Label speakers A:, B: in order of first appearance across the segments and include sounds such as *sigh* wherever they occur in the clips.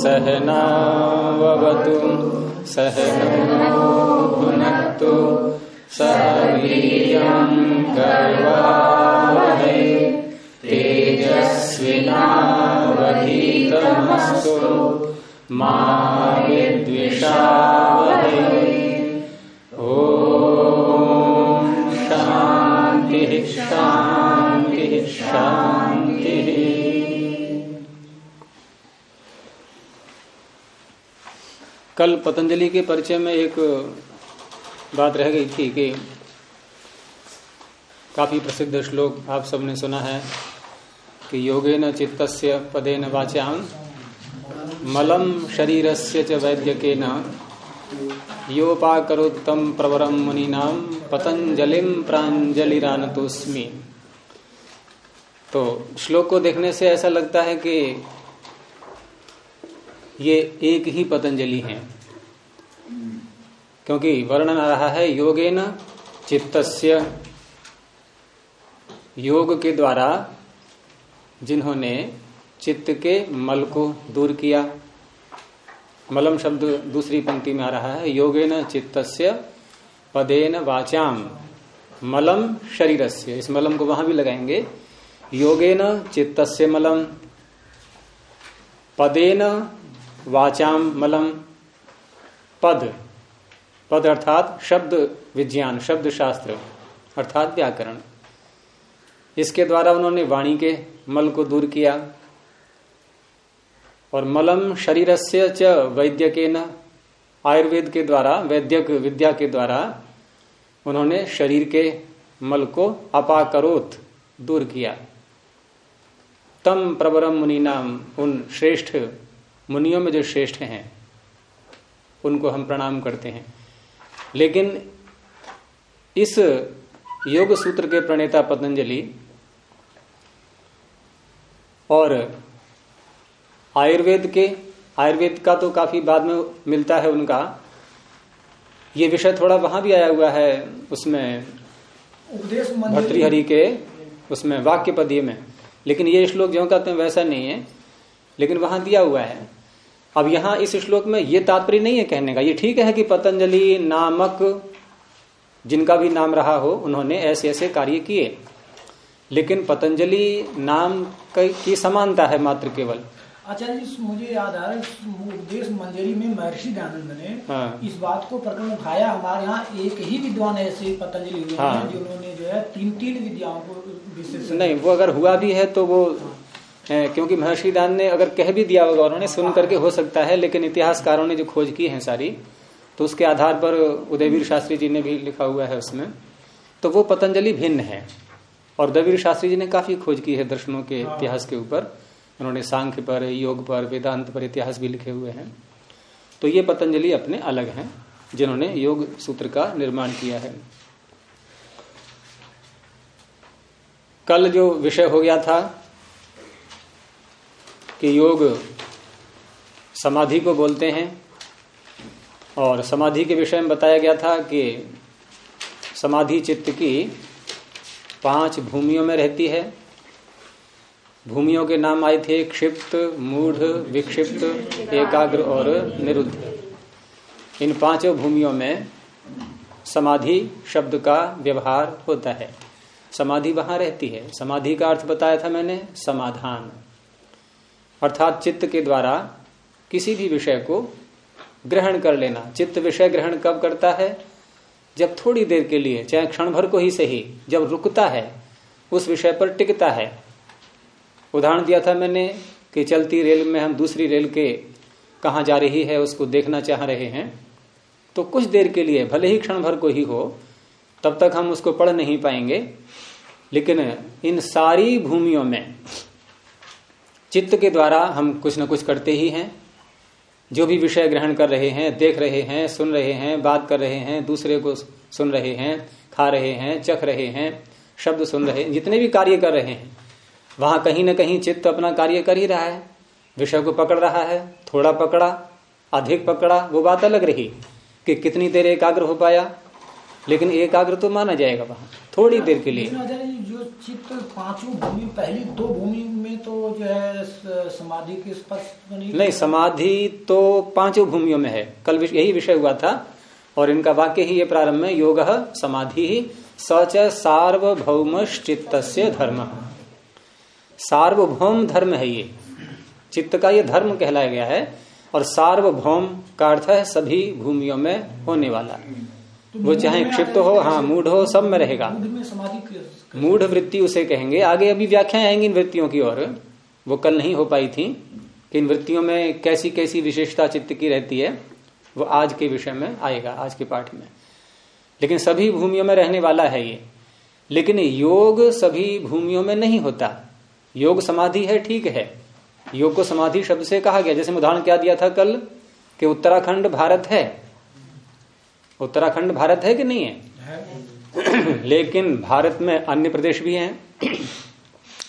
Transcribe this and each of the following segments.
A: सहनावतु सहनो भुनक्तु सह वीर्यं कर्वावहै तेजस्विनावधीतमस्तु मा विद्विषावहै कल पतंजलि के परिचय में एक बात रह गई थी कि काफ़ी प्रसिद्ध श्लोक आप सबने सुना है कि योगेन चित्तस्य पदेन वाचाम मलम शरीरस्य च वैद्यकेन, योपाकरोत्तम प्रवरम मुनीनाम पतंजलिम प्रांजलिरानतोस्मी तो श्लोक को देखने से ऐसा लगता है कि ये एक ही पतंजलि हैं। क्योंकि वर्णन आ रहा है योगेन चित्तस्य। योग के द्वारा जिन्होंने चित्त के मल को दूर किया। मलम शब्द दूसरी पंक्ति में आ रहा है, योगेन चित्तस्य पदेन वाचाम। मलम शरीरस्य। इस मलम को वहाँ भी लगाएँगे। योगेन चित्तस्य मलम। पदेन वाचाम मलम, पद। पद अर्थात शब्द विज्ञान शब्द शास्त्र अर्थात व्याकरण। इसके द्वारा उन्होंने वाणी के मल को दूर किया। और मलम शरीर से च वैद्य के न आयुर्वेद के द्वारा, वैद्यक विद्या के द्वारा उन्होंने शरीर के मल को अपाकरोत दूर किया। तम प्रवरम मुनि नाम उन श्रेष्ठ मुनियों में जो श्रेष्ठ हैं, उनको हम प्रणाम करते हैं। लेकिन इस योग सूत्र के प्रणेता पतंजलि और आयुर्वेद के, आयुर्वेद का तो काफ़ी बाद में मिलता है उनका, ये विषय थोड़ा वहाँ भी आया हुआ है उसमें भर्तृहरि के उसमें वाक्य पदीय में। लेकिन ये श्लोक जो कहते हैं वैसा नहीं है, लेकिन वहाँ दिया हुआ है। अब यहाँ इस श्लोक में ये तात्पर्य नहीं है कहने का। ये ठीक है कि पतंजलि नामक जिनका भी नाम रहा हो उन्होंने ऐसे ऐसे कार्य किए। लेकिन पतंजलि नाम की समानता है मात्र केवल।
B: आचार्य जी मुझे याद आ रहा है उपदेश मंजरी में महर्षि दयानंद ने हाँ। इस बात को प्रकरण उठाया। हमारे यहाँ एक ही विद्वान ऐसे पतंजलि हुए हाँ। जिन्होंने जो है तीन तीन विद्याओं को विशेष
A: नहीं वो अगर हुआ भी है तो वो क्योंकि महर्षि दान ने अगर कह भी दिया होगा उन्होंने सुन करके हो सकता है लेकिन इतिहासकारों ने जो खोज की है सारी तो उसके आधार पर उदयवीर शास्त्री जी ने भी लिखा हुआ है उसमें तो वो पतंजलि भिन्न है। और उदयवीर शास्त्री जी ने काफ़ी खोज की है दर्शनों के इतिहास के ऊपर। उन्होंने सांख्य पर योग पर वेदांत पर इतिहास भी लिखे हुए हैं। तो ये पतंजलि अपने अलग हैं जिन्होंने योग सूत्र का निर्माण किया है। कल जो विषय हो गया था कि योग समाधि को बोलते हैं। और समाधि के विषय में बताया गया था कि समाधि चित्त की पाँच भूमियों में रहती है। भूमियों के नाम आए थे क्षिप्त, मूढ़, विक्षिप्त, एकाग्र और निरुद्ध। इन पाँचों भूमियों में समाधि शब्द का व्यवहार होता है। समाधि वहाँ रहती है। समाधि का अर्थ बताया था मैंने, समाधान। अर्थात चित्त के द्वारा किसी भी विषय को ग्रहण कर लेना। चित्त विषय ग्रहण कब करता है? जब थोड़ी देर के लिए, चाहे क्षण भर को ही सही, जब रुकता है, उस विषय पर टिकता है। उदाहरण दिया था मैंने कि चलती रेल में हम दूसरी रेल के कहा जा रही है, उसको देखना चाह रहे हैं। तो कुछ देर के लिए, भले ही क्षण भर को ही हो, तब तक हम उसको पढ़ नहीं पाएँगे। लेकिन इन सारी भूमियों में चित्त के द्वारा हम कुछ न कुछ करते ही हैं। जो भी विषय ग्रहण कर रहे हैं, देख रहे हैं, सुन रहे हैं, बात कर रहे हैं, दूसरे को सुन रहे हैं, खा रहे हैं, चख रहे हैं, शब्द सुन रहे हैं, जितने भी कार्य कर रहे हैं, वहाँ कहीं ना कहीं चित्त अपना कार्य कर ही रहा है। विषय को पकड़ रहा है, थोड़ा पकड़ा, अधिक पकड़ा, वो बात अलग रही कि कितनी देर एकाग्र हो पाया लेकिन एकाग्र तो माना जाएगा वहाँ थोड़ी देर के लिए।
B: जो चित्त पाँचों भूमि पहली दो भूमि में तो जो है समाधि के स्पर्श
A: नहीं नहीं समाधि तो पाँचों भूमियों में है। कल यही विषय हुआ था और इनका वाक्य ही ये प्रारंभ में योग समाधि ही सच सार्वभौम चित्त धर्म। सार्वभौम धर्म है ये। चित्त का ये धर्म कहलाया गया है और सार्वभौम का अर्थ है सभी भूमियों में होने वाला। वो चाहे क्षिप्त हो हाँ मूढ़ हो, सब में रहेगा। मूढ़ वृत्ति उसे कहेंगे। आगे अभी व्याख्या आएँगी इन वृत्तियों की ओर। वो कल नहीं हो पाई थी कि इन वृत्तियों में कैसी कैसी विशेषता चित्त की रहती है, वो आज के विषय में आएगा, आज के पाठ में। लेकिन सभी भूमियों में रहने वाला है ये। लेकिन योग सभी भूमियों में नहीं होता। योग समाधि है, ठीक है। योग को समाधि शब्द से कहा गया। जैसे उदाहरण क्या दिया था कल, कि उत्तराखंड भारत है उत्तराखंड भारत है कि नहीं है? *clears throat* लेकिन भारत में अन्य प्रदेश भी हैं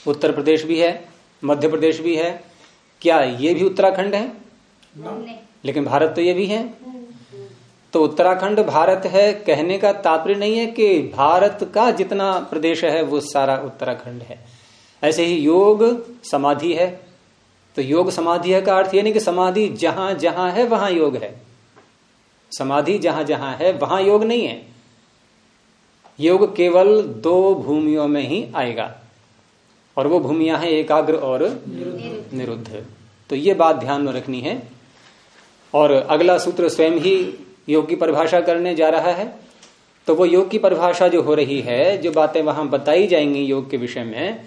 A: उत्तर प्रदेश भी है मध्य प्रदेश भी है। क्या ये भी उत्तराखंड है? लेकिन भारत तो ये भी है। तो उत्तराखंड भारत है कहने का तात्पर्य नहीं है कि भारत का जितना प्रदेश है वो सारा उत्तराखंड है। ऐसे ही योग समाधि है। तो योग समाधि है का अर्थ ये नहीं कि समाधि जहाँ जहाँ है वहाँ योग है। समाधि जहाँ जहाँ है वहाँ योग नहीं है। योग केवल दो भूमियों में ही आएगा। और वो भूमिया है एकाग्र और निरुद्ध। तो ये बात ध्यान में रखनी है। और अगला सूत्र स्वयं ही योग की परिभाषा करने जा रहा है। तो वो योग की परिभाषा जो हो रही है जो बातें वहाँ बताई जाएँगी योग के विषय में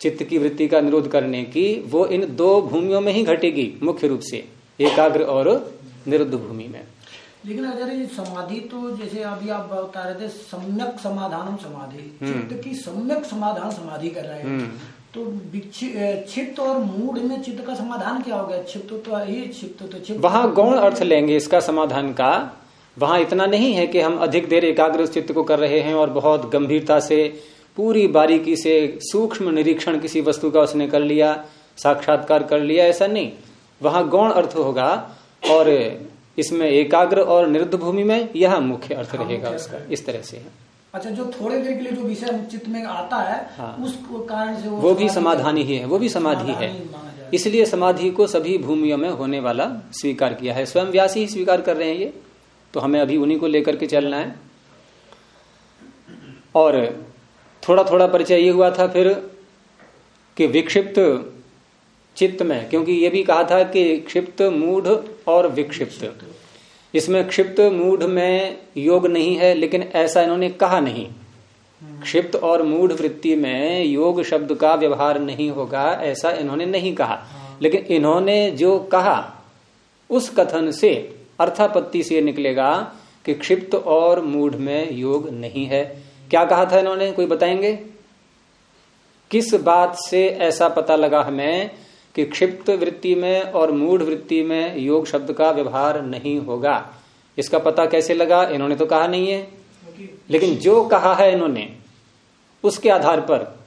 A: चित्त की वृत्ति का निरोध करने की वो इन दो भूमियों में ही घटेगी मुख्य रूप से एकाग्र और निरुद्ध भूमि में।
B: लेकिन अगर ये समाधि तो जैसे अभी आप बता रहे थे सम्यक समाधान समाधि। हम्म। चित्त की सम्यक समाधान समाधि कर रहे हैं। हम्म। तो चित्त और मूड में चित्त का समाधान क्या हो गया? चित्त तो ये चित्त तो चित्त।
A: वहाँ गौण अर्थ लेंगे इसका समाधान का। वहाँ इतना नहीं है कि हम अधिक देर एकाग्र चित्त को कर रहे हैं और बहुत गंभीरता से पूरी बारीकी से सूक्ष्म निरीक्षण किसी वस्तु का उसने कर लिया साक्षात्कार कर लिया ऐसा नहीं। वहाँ गौण अर्थ होगा और इसमें एकाग्र और निरुद्ध भूमि में यह मुख्य अर्थ हाँ, रहेगा उसका इस तरह से।
B: अच्छा जो थोड़े देर के लिए जो विषय चित्त में आता है हाँ, उस कारण से वो,
A: वो भी समाधानी ही है वो भी समाधि है। इसलिए समाधि को सभी भूमियों में होने वाला स्वीकार किया है। स्वयं व्यास ही स्वीकार कर रहे हैं ये तो हमें अभी उन्हीं को लेकर के चलना है। और थोड़ा थोड़ा परिचय ये हुआ था फिर कि विक्षिप्त चित्त में क्योंकि ये भी कहा था कि क्षिप्त, मूढ़ और विक्षिप्त। इसमें क्षिप्त, मूढ़ में योग नहीं है, लेकिन ऐसा इन्होंने कहा नहीं। क्षिप्त और मूढ़ वृत्ति में योग शब्द का व्यवहार नहीं होगा, ऐसा इन्होंने नहीं कहा। लेकिन इन्होंने जो कहा, उस कथन से, अर्थापत्ति से निकलेगा कि क्षिप्त और मूढ़ में योग नहीं है। क्या कहा था इन्होंने, कोई बताएँगे? किस बात से ऐसा पता लगा हमें कि क्षिप्त वृत्ति में और मूढ़ वृत्ति में योग शब्द का व्यवहार नहीं होगा। इसका पता कैसे लगा? इन्होंने तो कहा नहीं है। लेकिन जो कहा है इन्होंने, उसके आधार पर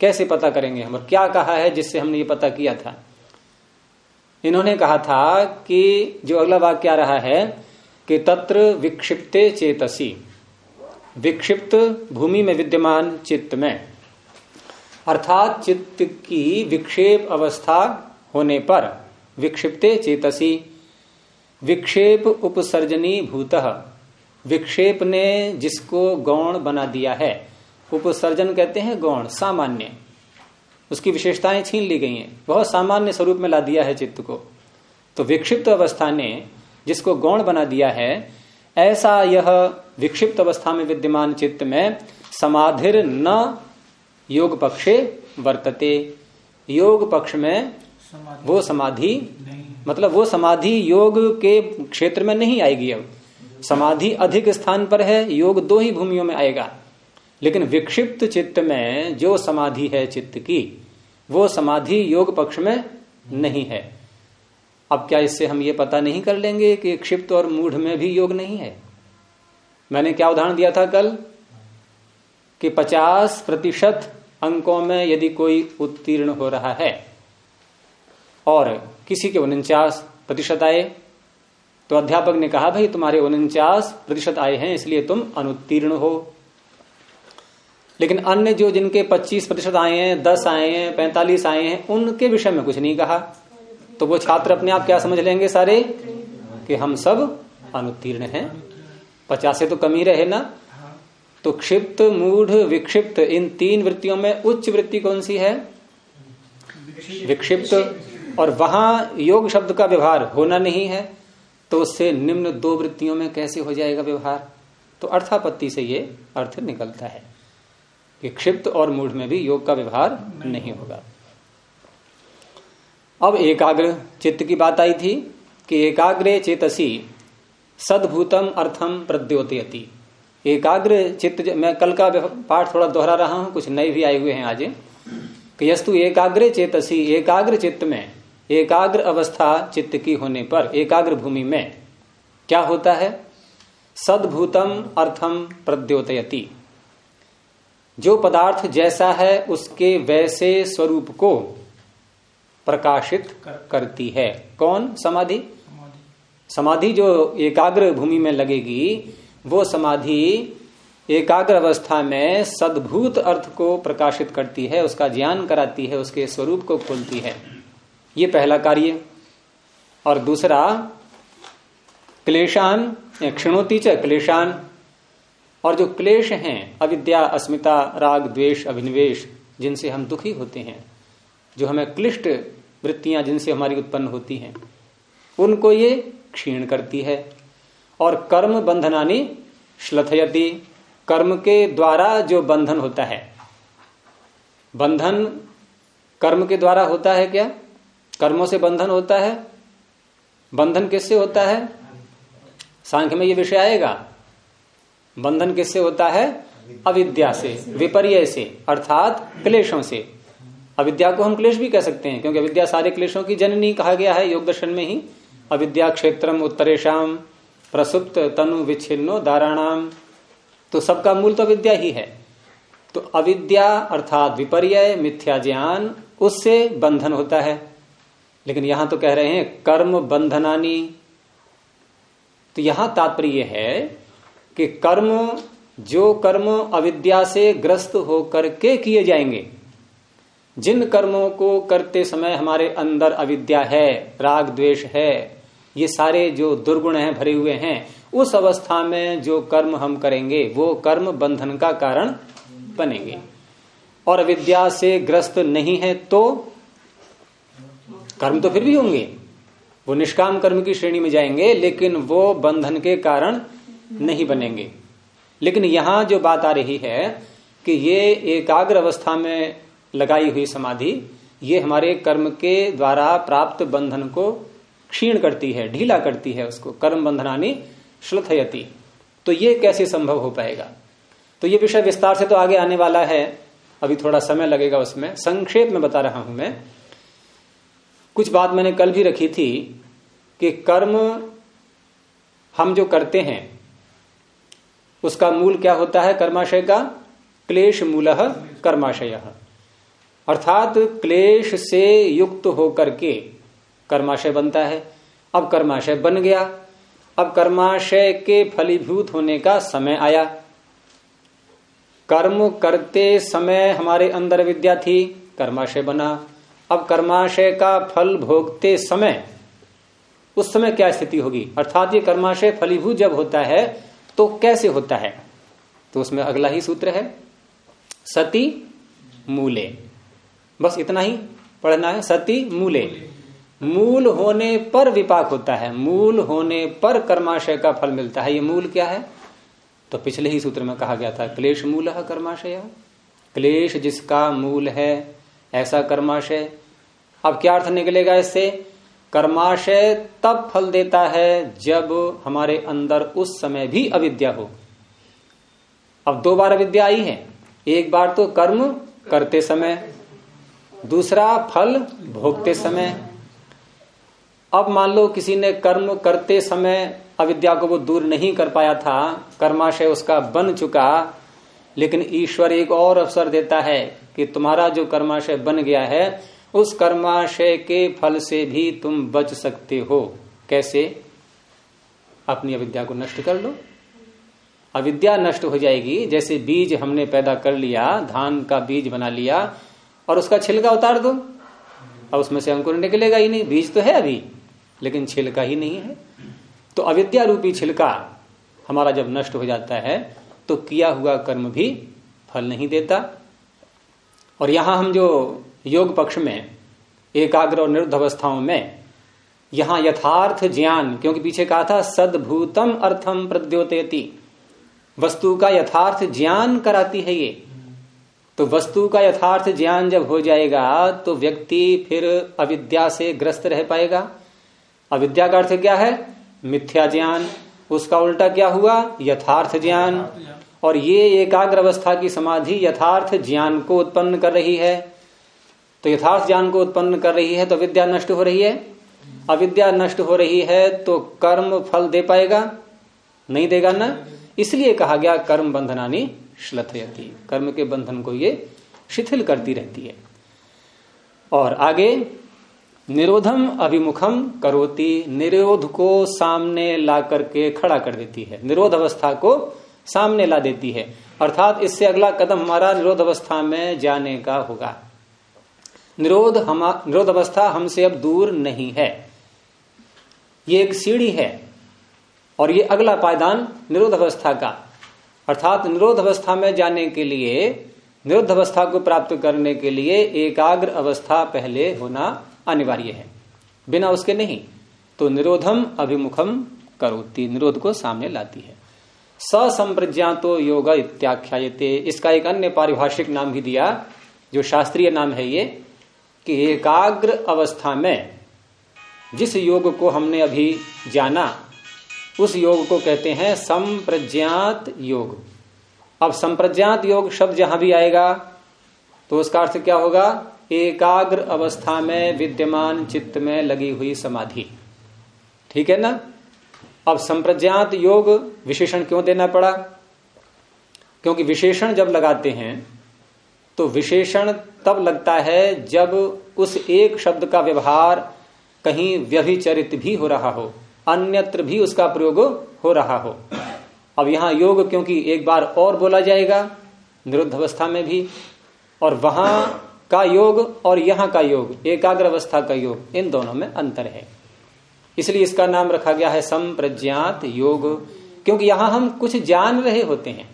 A: कैसे पता करेंगे हम और क्या कहा है जिससे हमने ये पता किया था? इन्होंने कहा था कि जो अगला वाक्य आ रहा है कि तत्र विक्षिप्ते चेतसी। विक्षिप्त भूमि में विद्यमान चित्त में। अर्थात चित्त की विक्षेप अवस्था होने पर विक्षिप्ते चेतसी। विक्षेप उपसर्जनी भूत। विक्षेप ने जिसको गौण बना दिया है, उपसर्जन कहते हैं गौण, सामान्य। उसकी विशेषताएँ छीन ली गई हैं। बहुत सामान्य स्वरूप में ला दिया है चित्त को। तो विक्षिप्त अवस्था ने जिसको गौण बना दिया है, ऐसा यह विक्षिप्त अवस्था में विद्यमान चित्त में समाधिर न योग पक्षे वर्तते। योग पक्ष में वो समाधि मतलब वो समाधि योग के क्षेत्र में नहीं आएगी अब। समाधि अधिक स्थान पर है योग दो ही भूमियों में आएगा। लेकिन विक्षिप्त चित्त में जो समाधि है चित्त की वो समाधि योग पक्ष में नहीं है। अब क्या इससे हम ये पता नहीं कर लेंगे कि क्षिप्त और मूढ़ में भी योग नहीं है? मैंने क्या उदाहरण दिया था कल? कि 50 प्रतिशत अंकों में यदि कोई उत्तीर्ण हो रहा है और किसी के उनचास प्रतिशत आए तो अध्यापक ने कहा, भाई, तुम्हारे उनचास प्रतिशत आए हैं, इसलिए तुम अनुत्तीर्ण हो। लेकिन अन्य जो जिनके 25 प्रतिशत आए हैं 10 आए हैं 45 आए हैं, उनके विषय में कुछ नहीं कहा। तो वो छात्र अपने आप क्या समझ लेंगे सारे? कि हम सब अनुत्तीर्ण हैं। पचास से तो कम रहे ना। तो क्षिप्त, मूढ़, विक्षिप्त, इन तीन वृत्तियों में उच्च वृत्ति कौन सी है? विक्षिप्त। और वहाँ योग शब्द का व्यवहार होना नहीं है तो उससे निम्न दो वृत्तियों में कैसे हो जाएगा व्यवहार? तो अर्थापत्ति से ये अर्थ निकलता है कि क्षिप्त और मूढ़ में भी योग का व्यवहार नहीं होगा। अब एकाग्र, चित्त की बात आई थी कि एकाग्रे चेतसी सदभूतम अर्थम प्रद्योतयति। एकाग्र चित्त मैं कल का पाठ थोड़ा दोहरा रहा हूँ कुछ नए भी आए हुए हैं आज। कि यस्तु एकाग्र चेतसी एकाग्र चित्त में एकाग्र अवस्था चित्त की होने पर एकाग्र भूमि में क्या होता है? सदभूतम अर्थम प्रद्योतयति। जो पदार्थ जैसा है उसके वैसे स्वरूप को प्रकाशित करती है। कौन? समाधि। समाधि जो एकाग्र भूमि में लगेगी वो समाधि एकाग्र अवस्था में सद्भूत अर्थ को प्रकाशित करती है, उसका ज्ञान कराती है, उसके स्वरूप को खोलती है। ये पहला कार्य। और दूसरा, क्लेशान क्षणोती च क्लेशान। और जो क्लेश हैं, अविद्या, अस्मिता, राग, द्वेष, अभिनिवेश, जिनसे हम दुखी होते हैं, जो हमें क्लिष्ट वृत्तियाँ जिनसे हमारी उत्पन्न होती हैं, उनको ये क्षीण करती है। और कर्म बंधनानी श्लथयति। कर्म के द्वारा जो बंधन होता है। बंधन कर्म के द्वारा होता है क्या? कर्मों से बंधन होता है। बंधन किससे होता है? सांख्य में ये विषय आएगा। बंधन किससे होता है? अविद्या से, विपर्य से, अर्थात क्लेशों से। अविद्या को हम क्लेश भी कह सकते हैं, क्योंकि अविद्या सारे क्लेशों की जननी कहा गया है, योग दर्शन में ही। अविद्या क्षेत्रम उत्तरेशम प्रसुप्त तनु विच्छिन्नो दाराणाम। तो सबका मूल तो विद्या ही है। तो अविद्या अर्थात विपर्य मिथ्या ज्ञान, उससे बंधन होता है। लेकिन यहाँ तो कह रहे हैं, कर्म बंधनानी। तो यहाँ तात्पर्य है कि कर्म, जो कर्म अविद्या से ग्रस्त होकर के किए जाएँगे। जिन कर्मों को करते समय हमारे अंदर अविद्या है, राग द्वेष है ये सारे जो दुर्गुण हैं, भरे हुए हैं, उस अवस्था में जो कर्म हम करेंगे, वो कर्म बंधन का कारण बनेंगे। और अविद्या से ग्रस्त नहीं है तो कर्म तो फिर भी होंगे। वो निष्काम कर्म की श्रेणी में जाएँगे, लेकिन वो बंधन के कारण नहीं बनेंगे। लेकिन यहाँ जो बात आ रही है कि ये एकाग्र अवस्था में लगाई हुई समाधि, ये हमारे कर्म के द्वारा प्राप्त बंधन को क्षीण करती है, ढीला करती है उसको, कर्म बंधनानी श्लथयति। तो ये कैसे संभव हो पाएगा? तो ये विषय विस्तार से तो आगे आने वाला है। अभी थोड़ा समय लगेगा उसमें। संक्षेप में बता रहा हूँ मैं। कुछ बात मैंने कल भी रखी थी कि कर्म हम जो करते हैं, उसका मूल क्या होता है कर्माशय का? क्लेश मूल कर्माशय। अर्थात क्लेश से युक्त होकर के कर्माशय बनता है। अब कर्माशय बन गया। अब कर्माशय के फलीभूत होने का समय आया। कर्म करते समय हमारे अंदर विद्या थी, कर्माशय बना। अब कर्माशय का फल भोगते समय, उस समय क्या स्थिति होगी? अर्थात ये कर्माशय फलीभूत जब होता है तो कैसे होता है? तो उसमें अगला ही सूत्र है, सती मूले। बस इतना ही पढ़ना है, सती मूले। मूल होने पर विपाक होता है, मूल होने पर कर्माशय का फल मिलता है। ये मूल क्या है? तो पिछले ही सूत्र में कहा गया था, क्लेश मूल है कर्माशय। क्लेश जिसका मूल है, ऐसा कर्माशय। अब क्या अर्थ निकलेगा इससे? कर्माशय तब फल देता है जब हमारे अंदर उस समय भी अविद्या हो। अब दो बार अविद्या आई है। एक बार तो कर्म करते समय, दूसरा फल भोगते समय। अब मान लो किसी ने कर्म करते समय अविद्या को वो दूर नहीं कर पाया था, कर्माशय उसका बन चुका, लेकिन ईश्वर एक और अवसर देता है कि तुम्हारा जो कर्माशय बन गया है, उस कर्माशय के फल से भी तुम बच सकते हो। कैसे? अपनी अविद्या को नष्ट कर लो। अविद्या नष्ट हो जाएगी, जैसे बीज हमने पैदा कर लिया, धान का बीज बना लिया, और उसका छिलका उतार दो, अब उसमें से अंकुर निकलेगा ही नहीं, बीज तो है अभी। लेकिन छिलका ही नहीं है। तो अविद्या रूपी छिलका हमारा जब नष्ट हो जाता है तो किया हुआ कर्म भी फल नहीं देता। और यहाँ हम जो योग पक्ष में, एकाग्र और निरुद्ध अवस्थाओं में, यहाँ यथार्थ ज्ञान, क्योंकि पीछे कहा था, सदभूतम अर्थम प्रद्योतेति। वस्तु का यथार्थ ज्ञान कराती है ये। तो वस्तु का यथार्थ ज्ञान जब हो जाएगा तो व्यक्ति फिर अविद्या से ग्रस्त रह पाएगा। अविद्या का अर्थ क्या है? मिथ्या ज्ञान। उसका उल्टा क्या हुआ? यथार्थ ज्ञान। और ये एकाग्र अवस्था की समाधि यथार्थ ज्ञान को उत्पन्न कर रही है। तो यथार्थ ज्ञान को उत्पन्न कर रही है तो विद्या नष्ट हो रही है। अविद्या नष्ट हो रही है तो कर्म फल दे पाएगा? नहीं देगा ना? इसलिए कहा गया, कर्म बंधनानी श्लथयती। कर्म के बंधन को ये शिथिल करती रहती है। और आगे निरोधम अभिमुखम करोती, निरोध को सामने ला करके खड़ा कर देती है। निरोध अवस्था को सामने ला देती है। अर्थात इससे अगला कदम हमारा निरोध अवस्था में जाने का होगा। निरोध हम, निरोध अवस्था हमसे अब दूर नहीं है। ये एक सीढ़ी है और ये अगला पायदान निरोध अवस्था का। अर्थात निरोध अवस्था में जाने के लिए निरुद्ध अवस्था को प्राप्त करने के लिए एकाग्र अवस्था पहले होना अनिवार्य है। बिना उसके नहीं तो निरोधम अभिमुखम करोती, निरोध को सामने लाती है। ससंप्रज्ञातो योग इत्याख्यायते, इसका एक अन्य पारिभाषिक नाम भी दिया, जो शास्त्रीय नाम है ये, कि एकाग्र अवस्था में जिस योग को हमने अभी जाना, उस योग को कहते हैं संप्रज्ञात योग। अब संप्रज्ञात योग शब्द जहाँ भी आएगा तो उसका अर्थ क्या होगा? एकाग्र अवस्था में, विद्यमान चित्त में लगी हुई समाधि। ठीक है ना? अब संप्रज्ञात योग विशेषण क्यों देना पड़ा? क्योंकि विशेषण जब लगाते हैं तो विशेषण तब लगता है जब उस एक शब्द का व्यवहार कहीं व्यभिचरित भी हो रहा हो, अन्यत्र भी उसका प्रयोग हो रहा हो। अब यहाँ योग क्योंकि एक बार और बोला जाएगा, निरुद्ध अवस्था में भी, और वहाँ का योग और यहाँ का योग एकाग्र अवस्था का योग, इन दोनों में अंतर है। इसलिए इसका नाम रखा गया है संप्रज्ञात योग, क्योंकि यहाँ हम कुछ जान रहे होते हैं।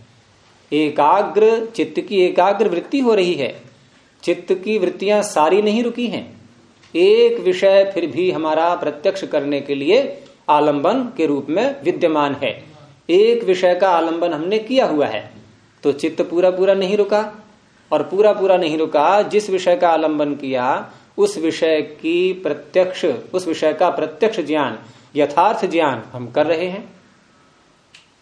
A: एकाग्र, चित्त की एकाग्र वृत्ति हो रही है। चित्त की वृत्तियाँ सारी नहीं रुकी हैं। एक विषय फिर भी हमारा प्रत्यक्ष करने के लिए आलंबन के रूप में विद्यमान है। एक विषय का आलंबन हमने किया हुआ है तो चित्त पूरा पूरा नहीं रुका। और पूरा पूरा नहीं रुका, जिस विषय का आलंबन किया, उस विषय की प्रत्यक्ष, उस विषय का प्रत्यक्ष ज्ञान, यथार्थ ज्ञान हम कर रहे हैं।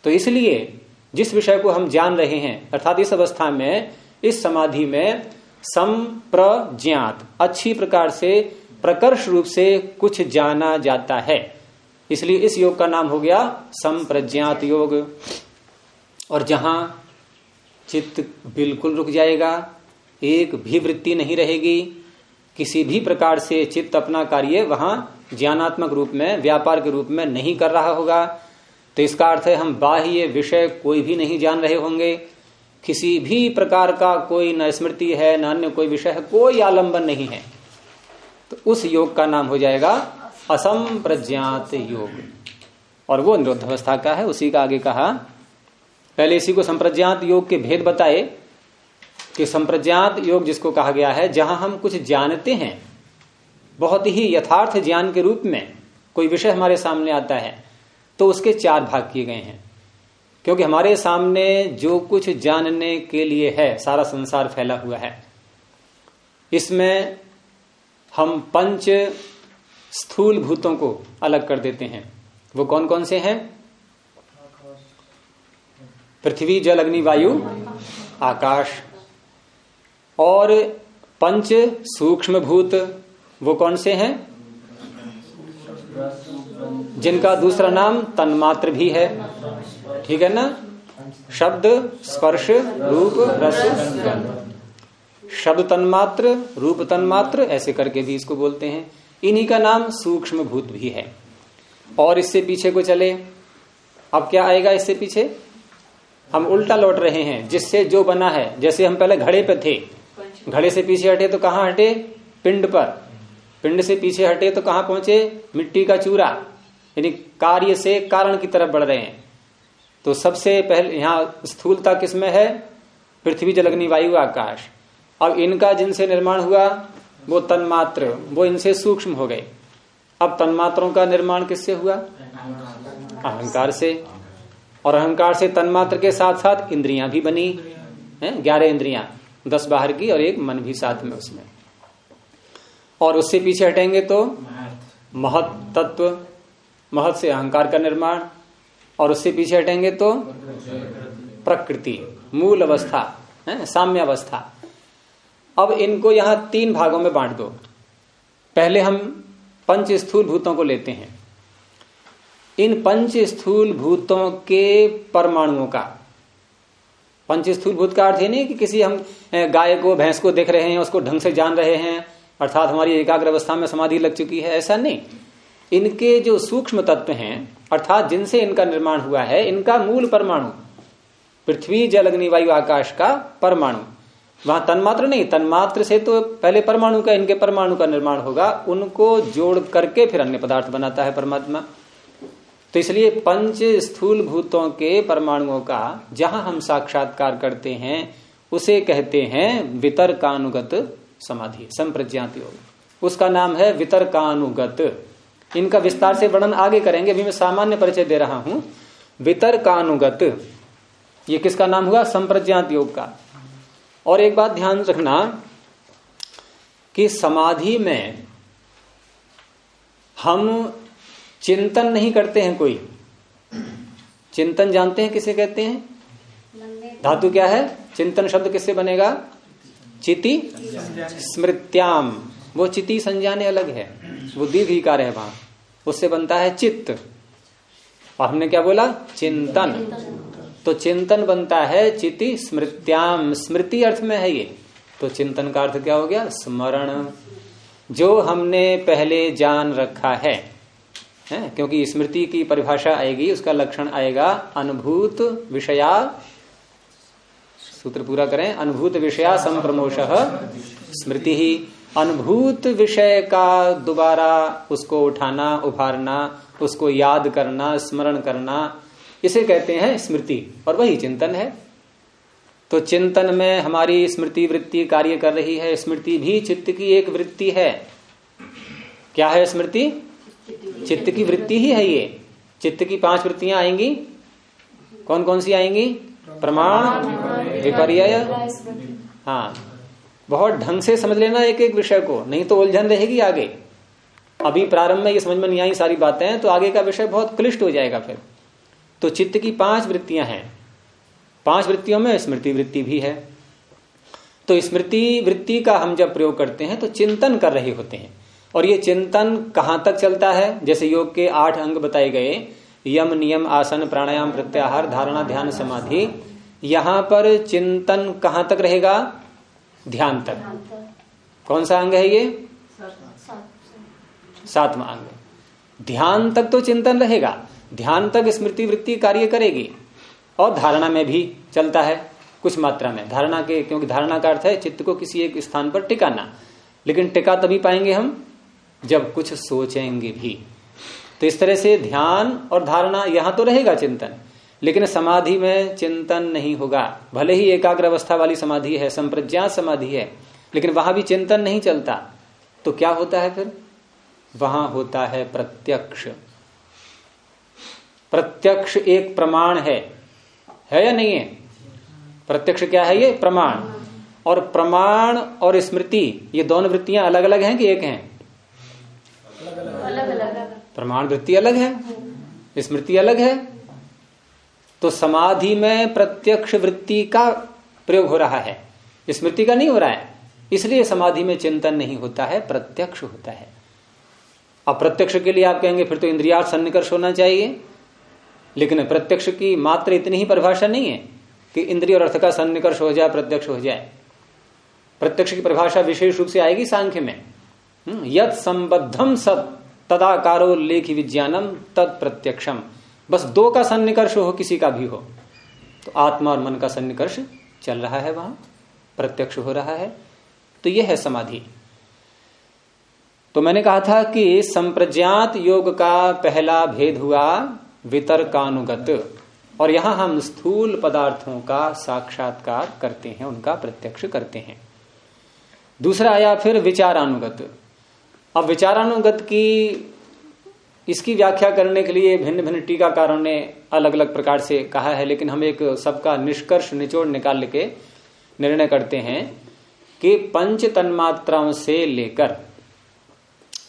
A: तो इसलिए, जिस विषय को हम जान रहे हैं, अर्थात इस अवस्था में, इस समाधि में, संप्रज्ञात, अच्छी प्रकार से, प्रकर्ष रूप से कुछ जाना जाता है। इसलिए इस योग का नाम हो गया संप्रज्ञात योग। और जहाँ चित्त बिल्कुल रुक जाएगा, एक भी वृत्ति नहीं रहेगी। किसी भी प्रकार से चित्त अपना कार्य वहाँ ज्ञानात्मक रूप में, व्यापार के रूप में नहीं कर रहा होगा। तो इसका अर्थ है, हम बाह्य विषय कोई भी नहीं जान रहे होंगे। किसी भी प्रकार का कोई न स्मृति है, न अन्य कोई विषय है, कोई आलंबन नहीं है। तो उस योग का नाम हो जाएगा असंप्रज्ञात योग। और वो निरुद्ध अवस्था का है, उसी का आगे कहा पहले इसी को संप्रज्ञात योग के भेद बताए कि संप्रज्ञात योग जिसको कहा गया है, जहाँ हम कुछ जानते हैं, बहुत ही यथार्थ ज्ञान के रूप में कोई विषय हमारे सामने आता है तो उसके चार भाग किए गए हैं। क्योंकि हमारे सामने जो कुछ जानने के लिए है, सारा संसार फैला हुआ है, इसमें हम पंच स्थूल भूतों को अलग कर देते हैं। वो कौन कौन से हैं? पृथ्वी, जल, अग्नि, वायु, आकाश। और पंच सूक्ष्म भूत वो कौन से हैं? जिनका दूसरा नाम तन्मात्र भी है। ठीक है ना? शब्द, स्पर्श, रूप, रस, गंध। शब्द तन्मात्र, रूप तन्मात्र, ऐसे करके भी इसको बोलते हैं। इन्हीं का नाम सूक्ष्म भूत भी है। और इससे पीछे को चले। अब क्या आएगा इससे पीछे? हम उल्टा लौट रहे हैं, जिससे जो बना है, जैसे हम पहले घड़े पे थे। घड़े से पीछे हटे तो कहाँ हटे? पिंड पर। पिंड से पीछे हटे तो कहाँ पहुँचे? मिट्टी का चूरा। यानी कार्य से कारण की तरफ़ बढ़ रहे हैं। तो सबसे पहले, यहाँ स्थूलता किसमें है? पृथ्वी जलग्नि वायु आकाश। अब इनका जिनसे निर्माण हुआ, वो तन्मात्र, वो इनसे सूक्ष्म हो गए। अब तन्मात्रों का निर्माण किससे हुआ? अहंकार से। और अहंकार से तन्मात्र के साथ साथ इंद्रियाँ भी बनी, है, ग्यारह इंद्रियाँ, दस बाहर की और एक मन भी साथ में उसमें। और उससे पीछे हटेंगे तो महत तत्व, महत से अहंकार का निर्माण, और उससे पीछे हटेंगे तो प्रकृति, मूल अवस्था, है साम्य अवस्था अब इनको यहाँ तीन भागों में बांट दो। पहले हम पंच स्थूल भूतों को लेते हैं। इन पंच स्थूल भूतों के परमाणुओं का। पंच स्थूल भूत का अर्थ ये नहीं कि किसी हम गाय को, भैंस को देख रहे हैं, उसको ढंग से जान रहे हैं, अर्थात हमारी एकाग्र अवस्था में समाधि लग चुकी है, ऐसा नहीं। इनके जो सूक्ष्म तत्व हैं, अर्थात जिनसे इनका निर्माण हुआ है, इनका मूल परमाणु, पृथ्वी, जल, अग्नि, वायु, आकाश का परमाणु। वहाँ तन्मात्र नहीं, तन्मात्र से तो पहले परमाणु का, इनके परमाणु का निर्माण होगा, उनको जोड़ करके फिर अन्य पदार्थ बनाता है परमात्मा। तो इसलिए पंच स्थूल भूतों के परमाणुओं का, जहाँ हम साक्षात्कार करते हैं, उसे कहते हैं वितरकानुगत समाधि, संप्रज्ञात योग। उसका नाम है वितर्कानुगत। इनका विस्तार से वर्णन आगे करेंगे, अभी मैं सामान्य परिचय दे रहा हूँ। वितर्कानुगत, ये किसका नाम हुआ? संप्रज्ञात योग का। और एक बात ध्यान रखना, कि समाधि में हम चिंतन नहीं करते हैं कोई। चिंतन जानते हैं, किसे कहते हैं? धातु क्या है? चिंतन शब्द किससे बनेगा? चिति स्मृत्याम। वो चिति संज्ञाने अलग है। वो दीर्घ कार्य है वहाँ। उससे बनता है चित्त। और हमने क्या बोला? चिंतन। तो चिंतन बनता है चिति स्मृत्याम। स्मृति अर्थ में है ये। तो चिंतन का अर्थ क्या हो गया? स्मरण। जो हमने पहले जान रखा है। है, क्योंकि स्मृति की परिभाषा आएगी, उसका लक्षण आएगा अनुभूत विषया। सूत्र पूरा करें, अनुभूत विषया संप्रमोश स्मृति ही अनुभूत विषय का दोबारा उसको उठाना, उभारना, उसको याद करना, स्मरण करना, इसे कहते हैं स्मृति, और वही चिंतन है। तो चिंतन में हमारी स्मृति वृत्ति कार्य कर रही है, स्मृति भी चित्त की एक वृत्ति है। क्या है स्मृति? चित्त की वृत्ति ही है ये। चित्त की पाँच वृत्तियाँ आएँगी। कौन कौन सी आएँगी? प्रमाण विपर्य हाँ। बहुत ढंग से समझ लेना एक एक विषय को, नहीं तो उलझन रहेगी आगे। अभी प्रारंभ में ये समझ में नहीं आई सारी बातें तो आगे का विषय बहुत क्लिष्ट हो जाएगा फिर। तो चित्त की पाँच वृत्तियाँ हैं। पाँच वृत्तियों में स्मृति वृत्ति भी है। तो स्मृति वृत्ति का हम जब प्रयोग करते हैं तो चिंतन कर रहे होते हैं। और ये चिंतन कहाँ तक चलता है? जैसे योग के आठ अंग बताए गए। यम नियम आसन प्राणायाम प्रत्याहार धारणा ध्यान समाधि। यहाँ पर चिंतन कहाँ तक रहेगा? ध्यान तक। कौन सा अंग है ये? सातवां अंग। ध्यान तक तो चिंतन रहेगा। ध्यान तक स्मृति वृत्ति कार्य करेगी। और धारणा में भी चलता है कुछ मात्रा में। धारणा के क्योंकि धारणा का अर्थ है चित्त को किसी एक स्थान पर टिकाना। लेकिन टिका तभी पाएँगे हम जब कुछ सोचेंगे भी। तो इस तरह से ध्यान और धारणा यहाँ तो रहेगा चिंतन, लेकिन समाधि में चिंतन नहीं होगा। भले ही एकाग्र अवस्था वाली समाधि है संप्रज्ञात समाधि है, लेकिन वहाँ भी चिंतन नहीं चलता। तो क्या होता है फिर? वहाँ होता है प्रत्यक्ष। प्रत्यक्ष एक प्रमाण है। है या नहीं है? प्रत्यक्ष क्या है ये? प्रमाण। और प्रमाण और स्मृति, ये दोनों वृत्तियाँ अलग अलग हैं कि एक हैं? प्रमाण वृत्ति अलग है स्मृति अलग है तो समाधि में प्रत्यक्ष वृत्ति का प्रयोग हो रहा है। स्मृति का नहीं हो रहा है इसलिए समाधि में चिंतन नहीं होता है प्रत्यक्ष होता है। अब प्रत्यक्ष के लिए आप कहेंगे फिर तो इंद्रिया सन्निकर्ष होना चाहिए लेकिन प्रत्यक्ष की मात्र इतनी ही परिभाषा नहीं है कि इंद्रिय और अर्थ का सन्निकर्ष हो जाए प्रत्यक्ष हो जाए। प्रत्यक्ष की परिभाषा विशेष रूप से आएगी सांख्य में। हम्म, यद संबद्धम सत। तदाकारो लेख विज्ञानम तद प्रत्यक्षम। बस दो का सन्निकर्ष हो, किसी का भी हो। तो आत्मा और मन का सन्निकर्ष चल रहा है वहाँ, प्रत्यक्ष हो रहा है। तो यह है समाधि। तो मैंने कहा था कि संप्रज्ञात योग का पहला भेद हुआ वितर्कानुगत। और यहाँ हम स्थूल पदार्थों का साक्षात्कार करते हैं, उनका प्रत्यक्ष करते हैं। दूसरा आया फिर विचारानुगत। अब विचारानुगत की इसकी व्याख्या करने के लिए भिन्न भिन्न टीकाकारों ने अलग अलग प्रकार से कहा है, लेकिन हम एक सबका निष्कर्ष, निचोड़ निकाल के निर्णय करते हैं कि पंच तन्मात्राओं से लेकर